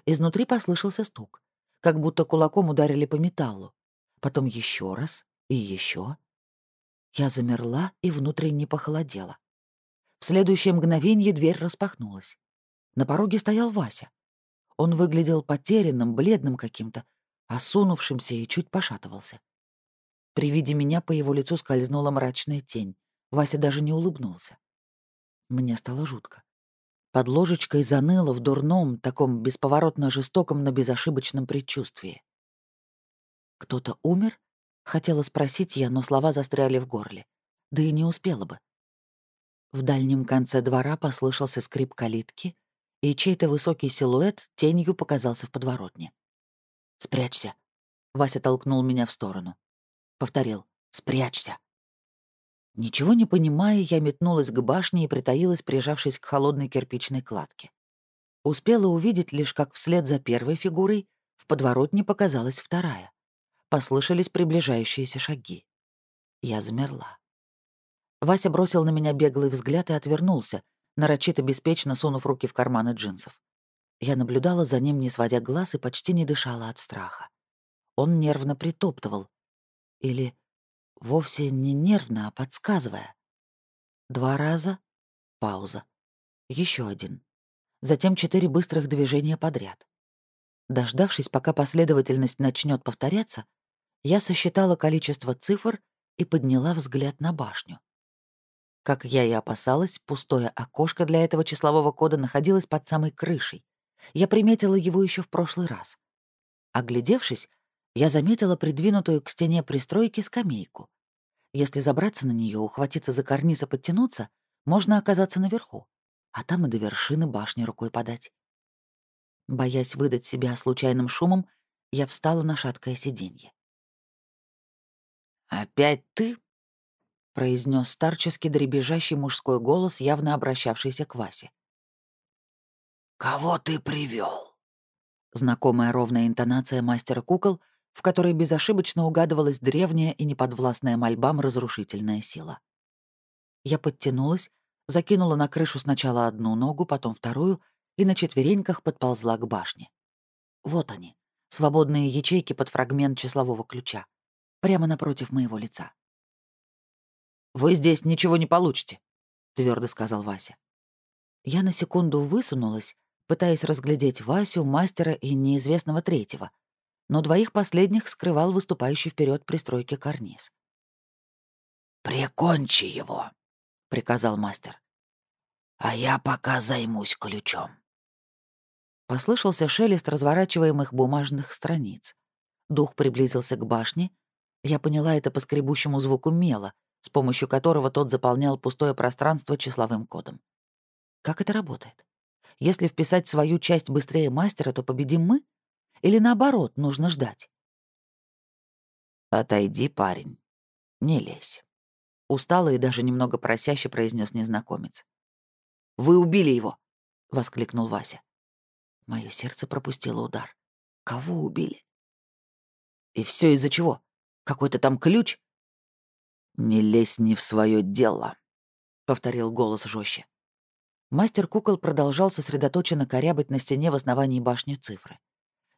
Изнутри послышался стук, как будто кулаком ударили по металлу, Потом еще раз и еще. Я замерла и внутренне похолодела. В следующее мгновение дверь распахнулась. На пороге стоял Вася. Он выглядел потерянным, бледным каким-то, осунувшимся и чуть пошатывался. При виде меня по его лицу скользнула мрачная тень. Вася даже не улыбнулся. Мне стало жутко. Под ложечкой заныло в дурном, таком бесповоротно жестоком, но безошибочном предчувствии. «Кто-то умер?» — хотела спросить я, но слова застряли в горле. Да и не успела бы. В дальнем конце двора послышался скрип калитки, и чей-то высокий силуэт тенью показался в подворотне. «Спрячься!» — Вася толкнул меня в сторону. Повторил «Спрячься!» Ничего не понимая, я метнулась к башне и притаилась, прижавшись к холодной кирпичной кладке. Успела увидеть лишь, как вслед за первой фигурой в подворотне показалась вторая. Послышались приближающиеся шаги. Я замерла. Вася бросил на меня беглый взгляд и отвернулся, нарочито беспечно сунув руки в карманы джинсов. Я наблюдала за ним, не сводя глаз, и почти не дышала от страха. Он нервно притоптывал. Или вовсе не нервно, а подсказывая. Два раза — пауза. Еще один. Затем четыре быстрых движения подряд. Дождавшись, пока последовательность начнет повторяться, я сосчитала количество цифр и подняла взгляд на башню. Как я и опасалась, пустое окошко для этого числового кода находилось под самой крышей. Я приметила его еще в прошлый раз. Оглядевшись, я заметила придвинутую к стене пристройки скамейку. Если забраться на нее, ухватиться за карниз и подтянуться, можно оказаться наверху, а там и до вершины башни рукой подать. Боясь выдать себя случайным шумом, я встала на шаткое сиденье. «Опять ты?» — произнес старческий дребезжащий мужской голос, явно обращавшийся к Васе. «Кого ты привел? Знакомая ровная интонация мастера кукол — в которой безошибочно угадывалась древняя и неподвластная мольбам разрушительная сила. Я подтянулась, закинула на крышу сначала одну ногу, потом вторую и на четвереньках подползла к башне. Вот они, свободные ячейки под фрагмент числового ключа, прямо напротив моего лица. «Вы здесь ничего не получите», — твердо сказал Вася. Я на секунду высунулась, пытаясь разглядеть Васю, мастера и неизвестного третьего, но двоих последних скрывал выступающий вперед пристройки карниз. «Прикончи его», — приказал мастер. «А я пока займусь ключом». Послышался шелест разворачиваемых бумажных страниц. Дух приблизился к башне. Я поняла это по скребущему звуку мела, с помощью которого тот заполнял пустое пространство числовым кодом. Как это работает? Если вписать свою часть быстрее мастера, то победим мы? Или наоборот, нужно ждать? «Отойди, парень. Не лезь», — устало и даже немного просяще произнес незнакомец. «Вы убили его!» — воскликнул Вася. Мое сердце пропустило удар. Кого убили? И все из-за чего? Какой-то там ключ? «Не лезь не в свое дело», — повторил голос жестче. Мастер кукол продолжал сосредоточенно корябать на стене в основании башни цифры.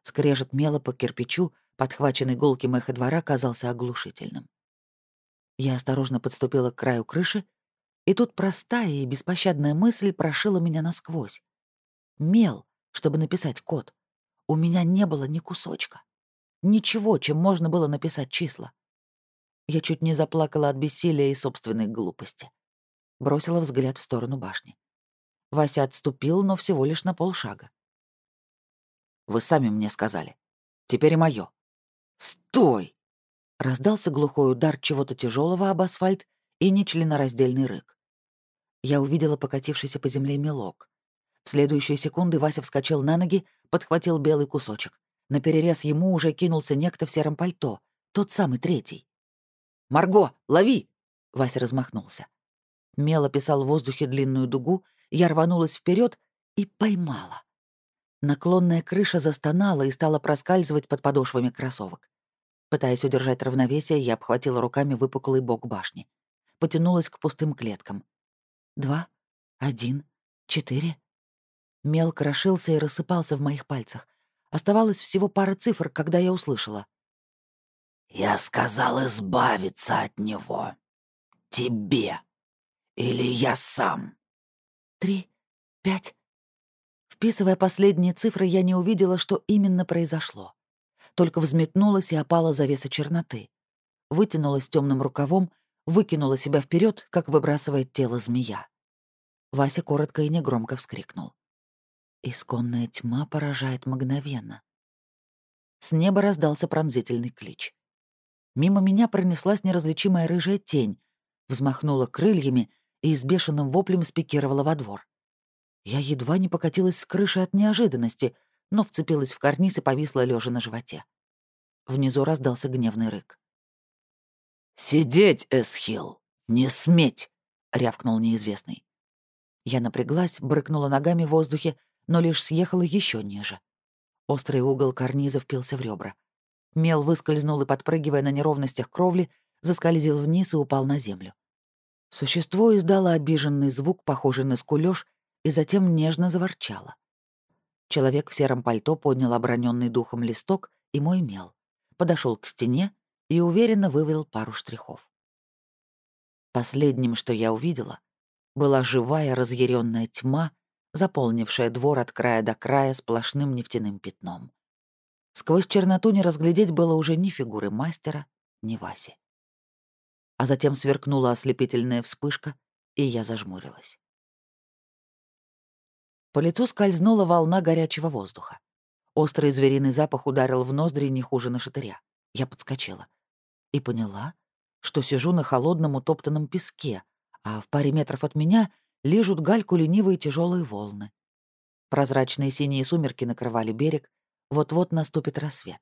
Скрежет мела по кирпичу, подхваченный гулким эхо двора, казался оглушительным. Я осторожно подступила к краю крыши, и тут простая и беспощадная мысль прошила меня насквозь. Мел, чтобы написать код. У меня не было ни кусочка. Ничего, чем можно было написать числа. Я чуть не заплакала от бессилия и собственной глупости. Бросила взгляд в сторону башни. Вася отступил, но всего лишь на полшага. Вы сами мне сказали. Теперь и моё. Стой! Раздался глухой удар чего-то тяжелого об асфальт и нечленораздельный рык. Я увидела покатившийся по земле мелок. В следующие секунды Вася вскочил на ноги, подхватил белый кусочек. На перерез ему уже кинулся некто в сером пальто, тот самый третий. «Марго, лови!» — Вася размахнулся. Мел описал в воздухе длинную дугу, я рванулась вперед и поймала. Наклонная крыша застонала и стала проскальзывать под подошвами кроссовок. Пытаясь удержать равновесие, я обхватила руками выпуклый бок башни. Потянулась к пустым клеткам. Два, один, четыре. Мел крошился и рассыпался в моих пальцах. Оставалось всего пара цифр, когда я услышала. «Я сказал избавиться от него. Тебе. Или я сам». «Три, пять». Вписывая последние цифры, я не увидела, что именно произошло. Только взметнулась и опала завеса черноты. Вытянулась темным рукавом, выкинула себя вперед, как выбрасывает тело змея. Вася коротко и негромко вскрикнул. Исконная тьма поражает мгновенно. С неба раздался пронзительный клич. Мимо меня пронеслась неразличимая рыжая тень, взмахнула крыльями и с бешеным воплем спикировала во двор. Я едва не покатилась с крыши от неожиданности, но вцепилась в карниз и повисла лежа на животе. Внизу раздался гневный рык. «Сидеть, Эсхил! Не сметь!» — рявкнул неизвестный. Я напряглась, брыкнула ногами в воздухе, но лишь съехала еще ниже. Острый угол карниза впился в ребра. Мел выскользнул и, подпрыгивая на неровностях кровли, заскользил вниз и упал на землю. Существо издало обиженный звук, похожий на скулёж, и затем нежно заворчало. Человек в сером пальто поднял оброненный духом листок и мой мел, подошел к стене и уверенно вывел пару штрихов. Последним, что я увидела, была живая разъяренная тьма, заполнившая двор от края до края сплошным нефтяным пятном. Сквозь черноту не разглядеть было уже ни фигуры мастера, ни Васи. А затем сверкнула ослепительная вспышка, и я зажмурилась. По лицу скользнула волна горячего воздуха. Острый звериный запах ударил в ноздри не хуже на шатыря. Я подскочила. И поняла, что сижу на холодном утоптанном песке, а в паре метров от меня лижут гальку ленивые тяжелые волны. Прозрачные синие сумерки накрывали берег, вот-вот наступит рассвет.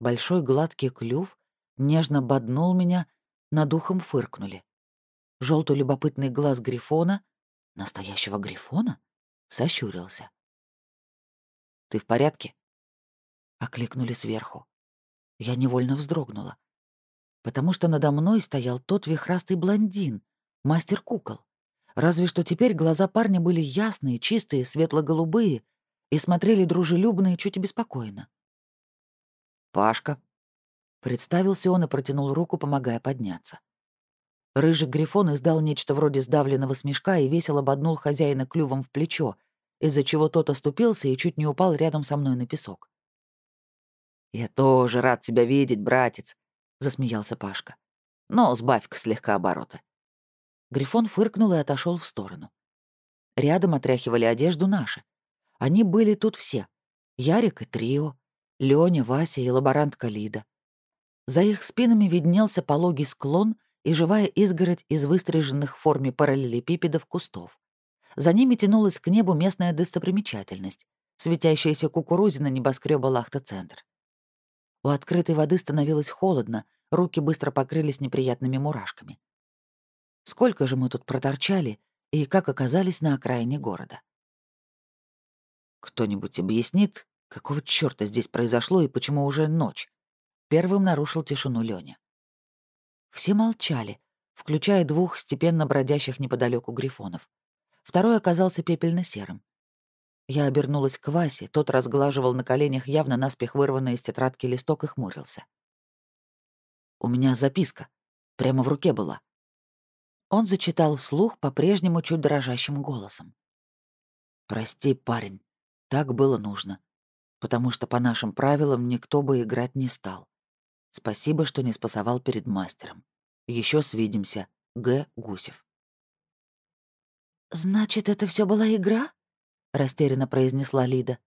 Большой гладкий клюв нежно боднул меня, над ухом фыркнули. Желтый любопытный глаз грифона, настоящего грифона, сощурился. «Ты в порядке?» Окликнули сверху. Я невольно вздрогнула, потому что надо мной стоял тот вихрастый блондин, мастер кукол. Разве что теперь глаза парня были ясные, чистые, светло-голубые и смотрели дружелюбно и чуть обеспокоенно. «Пашка», — представился он и протянул руку, помогая подняться. Рыжий грифон издал нечто вроде сдавленного смешка и весело ободнул хозяина клювом в плечо, из-за чего тот оступился и чуть не упал рядом со мной на песок. «Я тоже рад тебя видеть, братец», — засмеялся Пашка. «Но сбавь-ка слегка обороты». Грифон фыркнул и отошел в сторону. Рядом отряхивали одежду наши. Они были тут все. Ярик и Трио, Лёня, Вася и лаборантка Лида. За их спинами виднелся пологий склон — и живая изгородь из выстриженных в форме параллелепипедов кустов. За ними тянулась к небу местная достопримечательность — светящаяся кукурузина небоскреба Лахта-центр. У открытой воды становилось холодно, руки быстро покрылись неприятными мурашками. Сколько же мы тут проторчали и как оказались на окраине города? Кто-нибудь объяснит, какого чёрта здесь произошло и почему уже ночь? Первым нарушил тишину Лёня. Все молчали, включая двух степенно бродящих неподалеку грифонов. Второй оказался пепельно-серым. Я обернулась к Васе, тот разглаживал на коленях явно наспех вырванный из тетрадки листок и хмурился. «У меня записка. Прямо в руке была». Он зачитал вслух по-прежнему чуть дрожащим голосом. «Прости, парень, так было нужно, потому что по нашим правилам никто бы играть не стал. Спасибо, что не спасовал перед мастером. Еще свидимся. Г. Гусев. «Значит, это все была игра?» — растерянно произнесла Лида.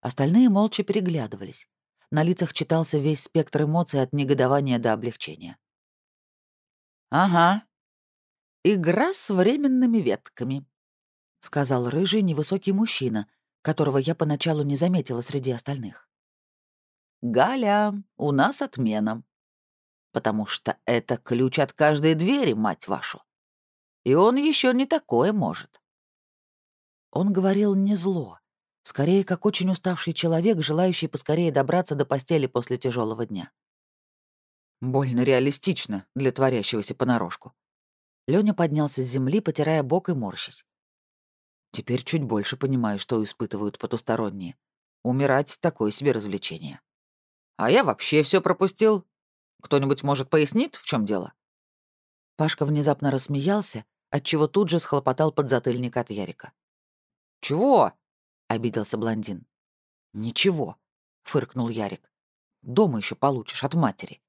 Остальные молча переглядывались. На лицах читался весь спектр эмоций от негодования до облегчения. «Ага. Игра с временными ветками», — сказал рыжий невысокий мужчина, которого я поначалу не заметила среди остальных. «Галя, у нас отмена. Потому что это ключ от каждой двери, мать вашу. И он еще не такое может». Он говорил не зло, скорее как очень уставший человек, желающий поскорее добраться до постели после тяжелого дня. Больно реалистично для творящегося понарошку. Лёня поднялся с земли, потирая бок и морщись. Теперь чуть больше понимаю, что испытывают потусторонние. Умирать — такое себе развлечение. А я вообще все пропустил. Кто-нибудь, может, пояснит, в чем дело?» Пашка внезапно рассмеялся, отчего тут же схлопотал подзатыльник от Ярика. «Чего?» — обиделся блондин. «Ничего», — фыркнул Ярик. «Дома еще получишь от матери».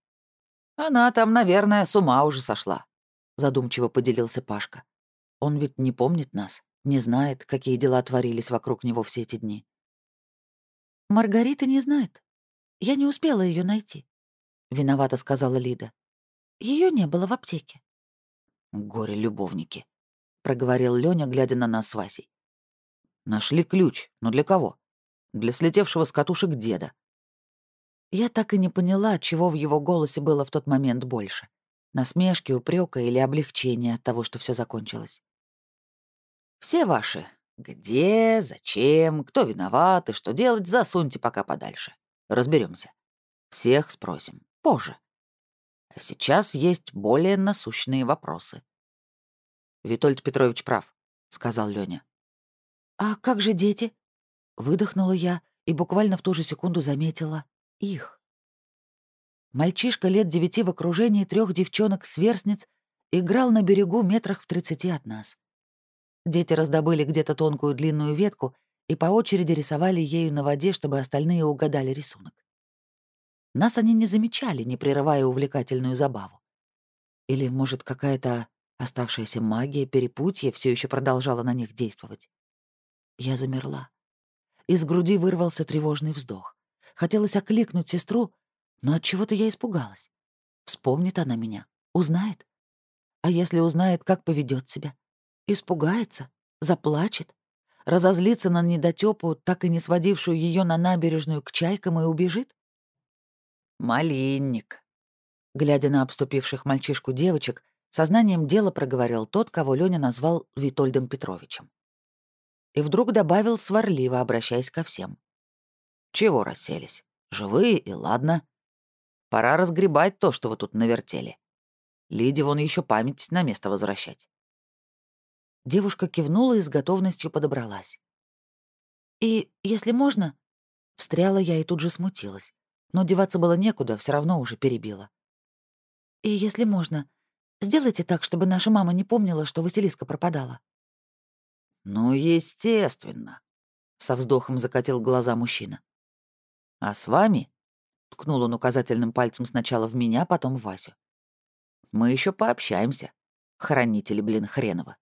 «Она там, наверное, с ума уже сошла», — задумчиво поделился Пашка. «Он ведь не помнит нас, не знает, какие дела творились вокруг него все эти дни». «Маргарита не знает. Я не успела ее найти», — виновата сказала Лида. Ее не было в аптеке. «Горе-любовники», — проговорил Лёня, глядя на нас с Васей. «Нашли ключ, но для кого? Для слетевшего с катушек деда». Я так и не поняла, чего в его голосе было в тот момент больше. Насмешки, упрека или облегчения от того, что все закончилось. «Все ваши. Где, зачем, кто виноват и что делать, засуньте пока подальше. Разберемся. Всех спросим. Позже. А сейчас есть более насущные вопросы. «Витольд Петрович прав», — сказал Лёня. «А как же дети?» — выдохнула я и буквально в ту же секунду заметила их. Мальчишка лет девяти в окружении трех девчонок-сверстниц играл на берегу метрах в тридцати от нас. Дети раздобыли где-то тонкую длинную ветку и по очереди рисовали ею на воде, чтобы остальные угадали рисунок. Нас они не замечали, не прерывая увлекательную забаву. Или, может, какая-то Оставшаяся магия, перепутье все еще продолжала на них действовать. Я замерла. Из груди вырвался тревожный вздох. Хотелось окликнуть сестру, но от чего то я испугалась. Вспомнит она меня, узнает. А если узнает, как поведет себя? Испугается, заплачет, разозлится на недотёпу, так и не сводившую ее на набережную к чайкам и убежит? «Малинник», глядя на обступивших мальчишку девочек, Сознанием дела проговорил тот, кого Лёня назвал Витольдом Петровичем. И вдруг добавил сварливо, обращаясь ко всем. «Чего расселись? Живые и ладно. Пора разгребать то, что вы тут навертели. Лиде вон еще память на место возвращать». Девушка кивнула и с готовностью подобралась. «И, если можно...» Встряла я и тут же смутилась. Но деваться было некуда, все равно уже перебила. «И, если можно, Сделайте так, чтобы наша мама не помнила, что Василиска пропадала». «Ну, естественно», — со вздохом закатил глаза мужчина. «А с вами?» — ткнул он указательным пальцем сначала в меня, потом в Васю. «Мы еще пообщаемся, хранители, блин, хренова».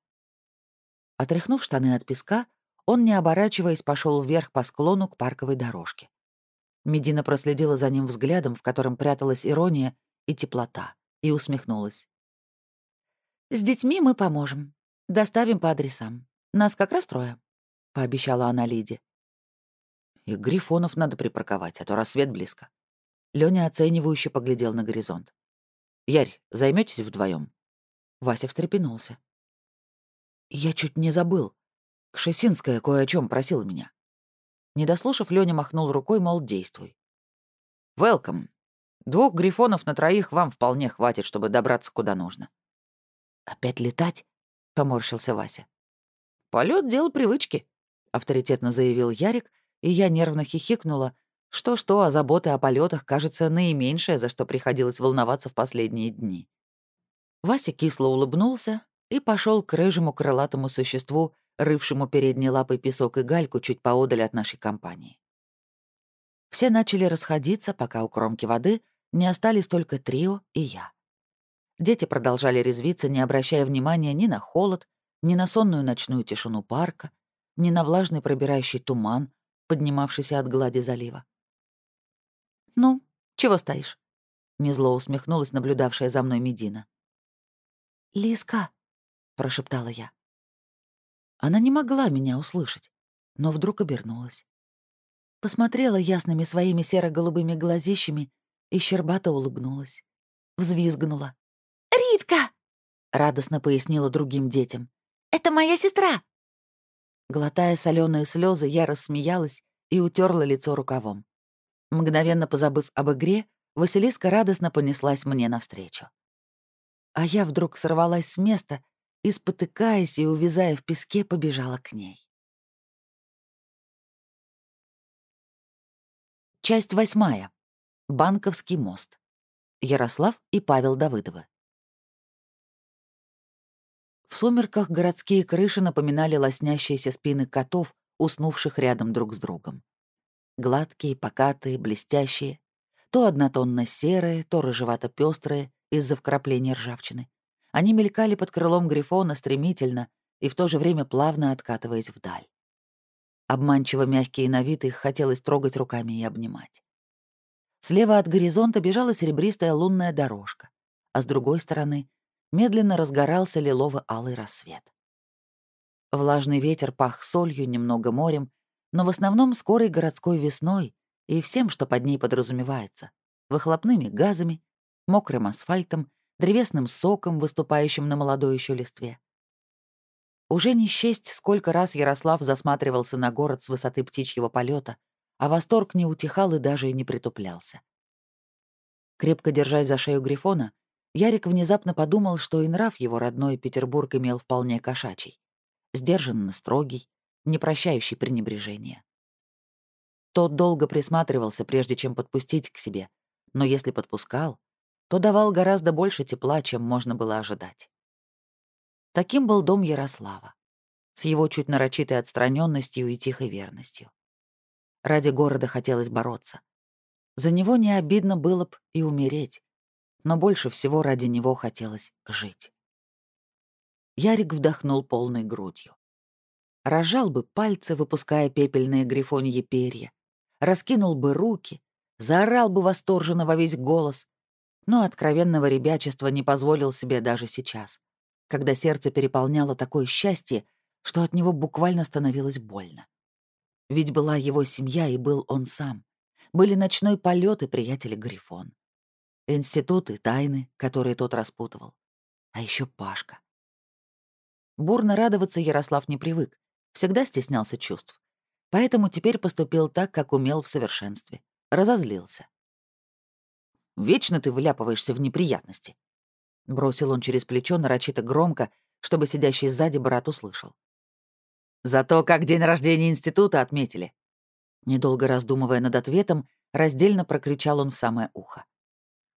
Отряхнув штаны от песка, он, не оборачиваясь, пошел вверх по склону к парковой дорожке. Медина проследила за ним взглядом, в котором пряталась ирония и теплота, и усмехнулась. «С детьми мы поможем. Доставим по адресам. Нас как раз трое», — пообещала она Лиде. «И грифонов надо припарковать, а то рассвет близко». Лёня оценивающе поглядел на горизонт. «Ярь, займетесь вдвоем? Вася встрепенулся. «Я чуть не забыл. Кшесинская кое о чем просила меня». Не дослушав, Лёня махнул рукой, мол, действуй. «Велкам. Двух грифонов на троих вам вполне хватит, чтобы добраться куда нужно. «Опять летать?» — поморщился Вася. Полет дело привычки», — авторитетно заявил Ярик, и я нервно хихикнула. Что-что, а заботы о полетах кажется, наименьшее, за что приходилось волноваться в последние дни. Вася кисло улыбнулся и пошел к рыжему крылатому существу, рывшему передней лапой песок и гальку чуть поодаль от нашей компании. Все начали расходиться, пока у кромки воды не остались только Трио и я. Дети продолжали резвиться, не обращая внимания ни на холод, ни на сонную ночную тишину парка, ни на влажный пробирающий туман, поднимавшийся от глади залива. «Ну, чего стоишь?» — незло усмехнулась наблюдавшая за мной Медина. «Лиска», — прошептала я. Она не могла меня услышать, но вдруг обернулась. Посмотрела ясными своими серо-голубыми глазищами и щербато улыбнулась. Взвизгнула. Ритка!» — радостно пояснила другим детям. «Это моя сестра!» Глотая соленые слезы, я рассмеялась и утерла лицо рукавом. Мгновенно позабыв об игре, Василиска радостно понеслась мне навстречу. А я вдруг сорвалась с места и, спотыкаясь и увязая в песке, побежала к ней. Часть восьмая. Банковский мост. Ярослав и Павел Давыдовы. В сумерках городские крыши напоминали лоснящиеся спины котов, уснувших рядом друг с другом. Гладкие, покатые, блестящие, то однотонно серые, то рыжевато пестрые из-за вкрапления ржавчины. Они мелькали под крылом Грифона стремительно и в то же время плавно откатываясь вдаль. Обманчиво мягкие на вид их хотелось трогать руками и обнимать. Слева от горизонта бежала серебристая лунная дорожка, а с другой стороны медленно разгорался лилово-алый рассвет. Влажный ветер пах солью, немного морем, но в основном скорой городской весной и всем, что под ней подразумевается — выхлопными газами, мокрым асфальтом, древесным соком, выступающим на молодой еще листве. Уже не счесть, сколько раз Ярослав засматривался на город с высоты птичьего полета, а восторг не утихал и даже не притуплялся. Крепко держась за шею Грифона, Ярик внезапно подумал, что и нрав его родной Петербург имел вполне кошачий. Сдержанно строгий, не прощающий пренебрежения. Тот долго присматривался, прежде чем подпустить к себе, но если подпускал, то давал гораздо больше тепла, чем можно было ожидать. Таким был дом Ярослава, с его чуть нарочитой отстраненностью и тихой верностью. Ради города хотелось бороться. За него не обидно было б и умереть, но больше всего ради него хотелось жить. Ярик вдохнул полной грудью. Рожал бы пальцы, выпуская пепельные грифоньи перья, раскинул бы руки, заорал бы восторженно во весь голос, но откровенного ребячества не позволил себе даже сейчас, когда сердце переполняло такое счастье, что от него буквально становилось больно. Ведь была его семья, и был он сам. Были ночной полет и приятели Грифон. Институты, тайны, которые тот распутывал. А еще Пашка. Бурно радоваться Ярослав не привык, всегда стеснялся чувств. Поэтому теперь поступил так, как умел в совершенстве. Разозлился. «Вечно ты вляпываешься в неприятности», — бросил он через плечо нарочито громко, чтобы сидящий сзади брат услышал. Зато как день рождения института отметили. Недолго раздумывая над ответом, раздельно прокричал он в самое ухо.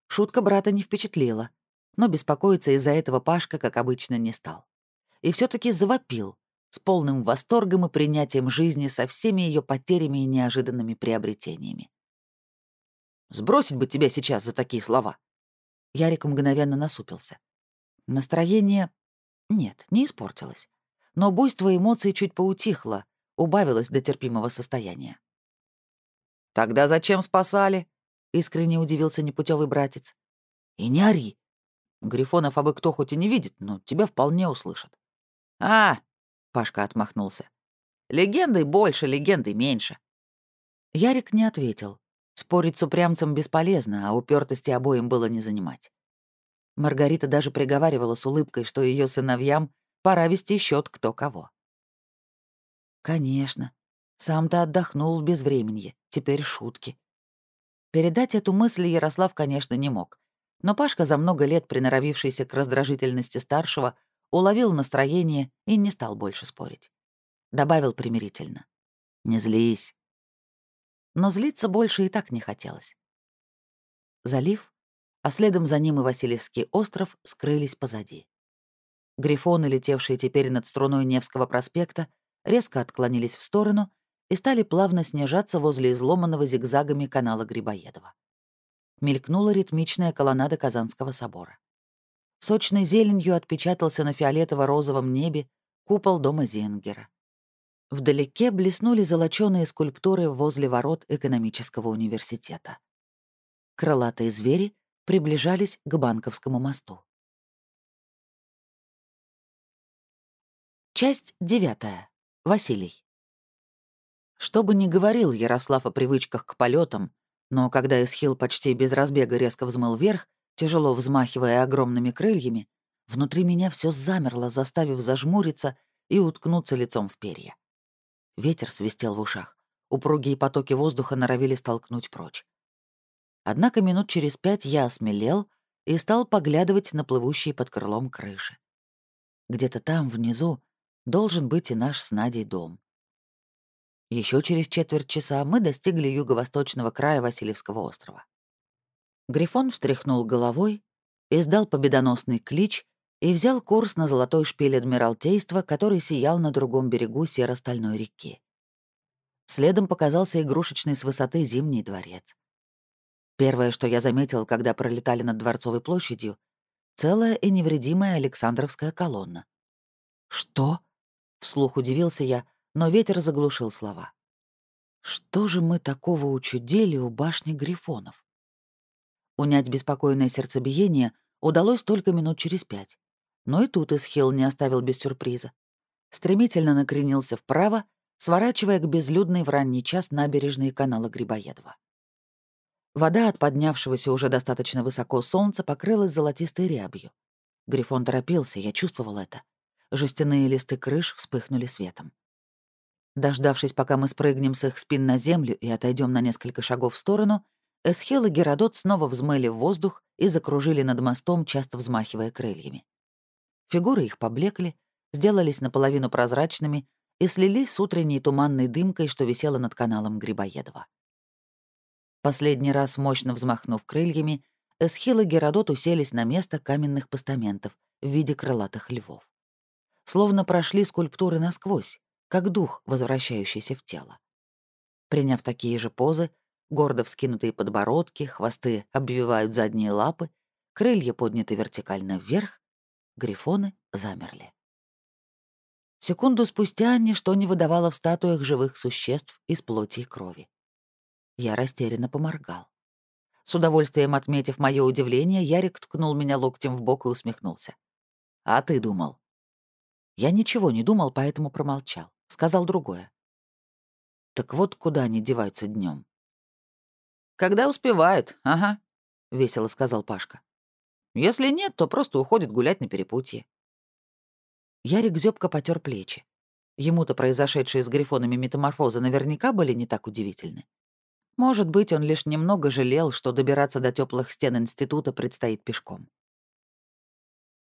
Шутка брата не впечатлила, но беспокоиться из-за этого Пашка, как обычно, не стал. И все таки завопил, с полным восторгом и принятием жизни со всеми ее потерями и неожиданными приобретениями. «Сбросить бы тебя сейчас за такие слова!» Ярик мгновенно насупился. Настроение... Нет, не испортилось но буйство эмоций чуть поутихло, убавилось до терпимого состояния. «Тогда зачем спасали?» — искренне удивился непутевый братец. «И не ори. Грифонов абы кто хоть и не видит, но тебя вполне услышат». «А!» — Пашка отмахнулся. «Легендой больше, легендой меньше». Ярик не ответил. Спорить с упрямцем бесполезно, а упертости обоим было не занимать. Маргарита даже приговаривала с улыбкой, что ее сыновьям Пора вести счет кто кого. Конечно. Сам-то отдохнул в безвременье. Теперь шутки. Передать эту мысль Ярослав, конечно, не мог. Но Пашка, за много лет приноровившийся к раздражительности старшего, уловил настроение и не стал больше спорить. Добавил примирительно. «Не злись». Но злиться больше и так не хотелось. Залив, а следом за ним и Васильевский остров скрылись позади. Грифоны, летевшие теперь над струной Невского проспекта, резко отклонились в сторону и стали плавно снижаться возле изломанного зигзагами канала Грибоедова. Мелькнула ритмичная колоннада Казанского собора. Сочной зеленью отпечатался на фиолетово-розовом небе купол дома Зингера. Вдалеке блеснули золочёные скульптуры возле ворот экономического университета. Крылатые звери приближались к Банковскому мосту. Часть девятая. Василий. Что бы ни говорил Ярослав о привычках к полетам, но когда Исхил почти без разбега резко взмыл вверх, тяжело взмахивая огромными крыльями, внутри меня все замерло, заставив зажмуриться и уткнуться лицом в перья. Ветер свистел в ушах, упругие потоки воздуха норовили столкнуть прочь. Однако минут через пять я осмелел и стал поглядывать на плывущие под крылом крыши. Где-то там, внизу, должен быть и наш с Надей дом. Еще через четверть часа мы достигли юго-восточного края Васильевского острова. Грифон встряхнул головой, издал победоносный клич и взял курс на золотой шпиль Адмиралтейства, который сиял на другом берегу серо-стальной реки. Следом показался игрушечный с высоты Зимний дворец. Первое, что я заметил, когда пролетали над Дворцовой площадью, целая и невредимая Александровская колонна. «Что?» — вслух удивился я, но ветер заглушил слова. «Что же мы такого учудили у башни Грифонов?» Унять беспокойное сердцебиение удалось только минут через пять. Но и тут Исхил не оставил без сюрприза. Стремительно накренился вправо, сворачивая к безлюдной в ранний час набережной канала Грибоедова. Вода от поднявшегося уже достаточно высоко солнца покрылась золотистой рябью. Грифон торопился, я чувствовал это. Жестяные листы крыш вспыхнули светом. Дождавшись, пока мы спрыгнем с их спин на землю и отойдем на несколько шагов в сторону, Эсхил и Геродот снова взмыли в воздух и закружили над мостом, часто взмахивая крыльями. Фигуры их поблекли, сделались наполовину прозрачными и слились с утренней туманной дымкой, что висела над каналом Грибоедова. Последний раз, мощно взмахнув крыльями, Эсхил и Геродот уселись на место каменных постаментов в виде крылатых львов. Словно прошли скульптуры насквозь, как дух, возвращающийся в тело. Приняв такие же позы, гордо вскинутые подбородки, хвосты обвивают задние лапы, крылья подняты вертикально вверх, Грифоны замерли. Секунду спустя ничто не выдавало в статуях живых существ из плоти и крови. Я растерянно поморгал. С удовольствием отметив мое удивление, Ярик ткнул меня локтем в бок и усмехнулся. «А ты думал?» Я ничего не думал, поэтому промолчал. Сказал другое. «Так вот куда они деваются днем. «Когда успевают, ага», — весело сказал Пашка. Если нет, то просто уходит гулять на перепутье. Ярик зёбко потер плечи. Ему-то произошедшие с грифонами метаморфозы наверняка были не так удивительны. Может быть, он лишь немного жалел, что добираться до теплых стен института предстоит пешком.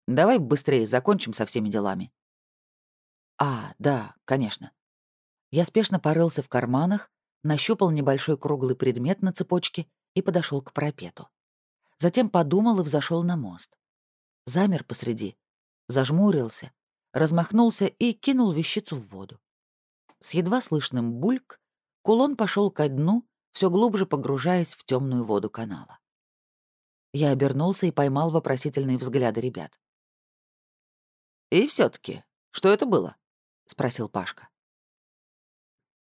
«Давай быстрее закончим со всеми делами». «А, да, конечно». Я спешно порылся в карманах, нащупал небольшой круглый предмет на цепочке и подошел к пропету. Затем подумал и взошел на мост. Замер посреди, зажмурился, размахнулся и кинул вещицу в воду. С едва слышным бульк кулон пошел ко дну, все глубже погружаясь в темную воду канала. Я обернулся и поймал вопросительные взгляды ребят. «И все таки что это было?» — спросил Пашка.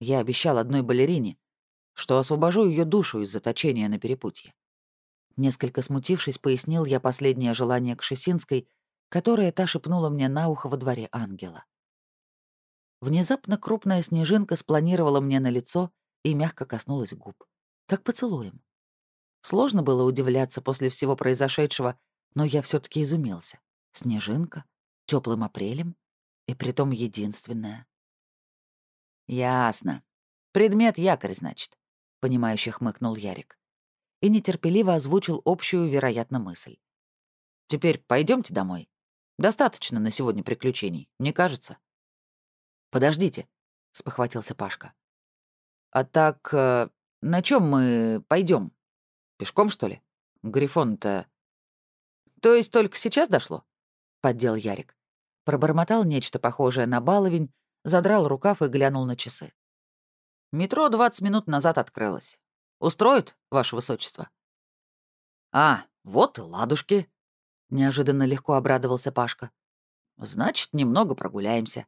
Я обещал одной балерине, что освобожу ее душу из заточения на перепутье. Несколько смутившись, пояснил я последнее желание к Шесинской, которое та шепнула мне на ухо во дворе ангела. Внезапно крупная снежинка спланировала мне на лицо и мягко коснулась губ, как поцелуем. Сложно было удивляться после всего произошедшего, но я все таки изумился. Снежинка, теплым апрелем, и притом единственная. «Ясно. Предмет якорь, значит», — понимающе хмыкнул Ярик и нетерпеливо озвучил общую, вероятно, мысль. «Теперь пойдемте домой. Достаточно на сегодня приключений, не кажется?» «Подождите», — спохватился Пашка. «А так, э, на чем мы пойдем? Пешком, что ли? Грифон-то...» «То есть только сейчас дошло?» — поддел Ярик. Пробормотал нечто похожее на баловень, задрал рукав и глянул на часы. «Метро 20 минут назад открылось. Устроит, ваше высочество?» «А, вот и ладушки!» — неожиданно легко обрадовался Пашка. «Значит, немного прогуляемся».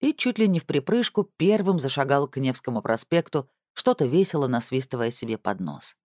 И чуть ли не в припрыжку первым зашагал к Невскому проспекту, что-то весело насвистывая себе под нос.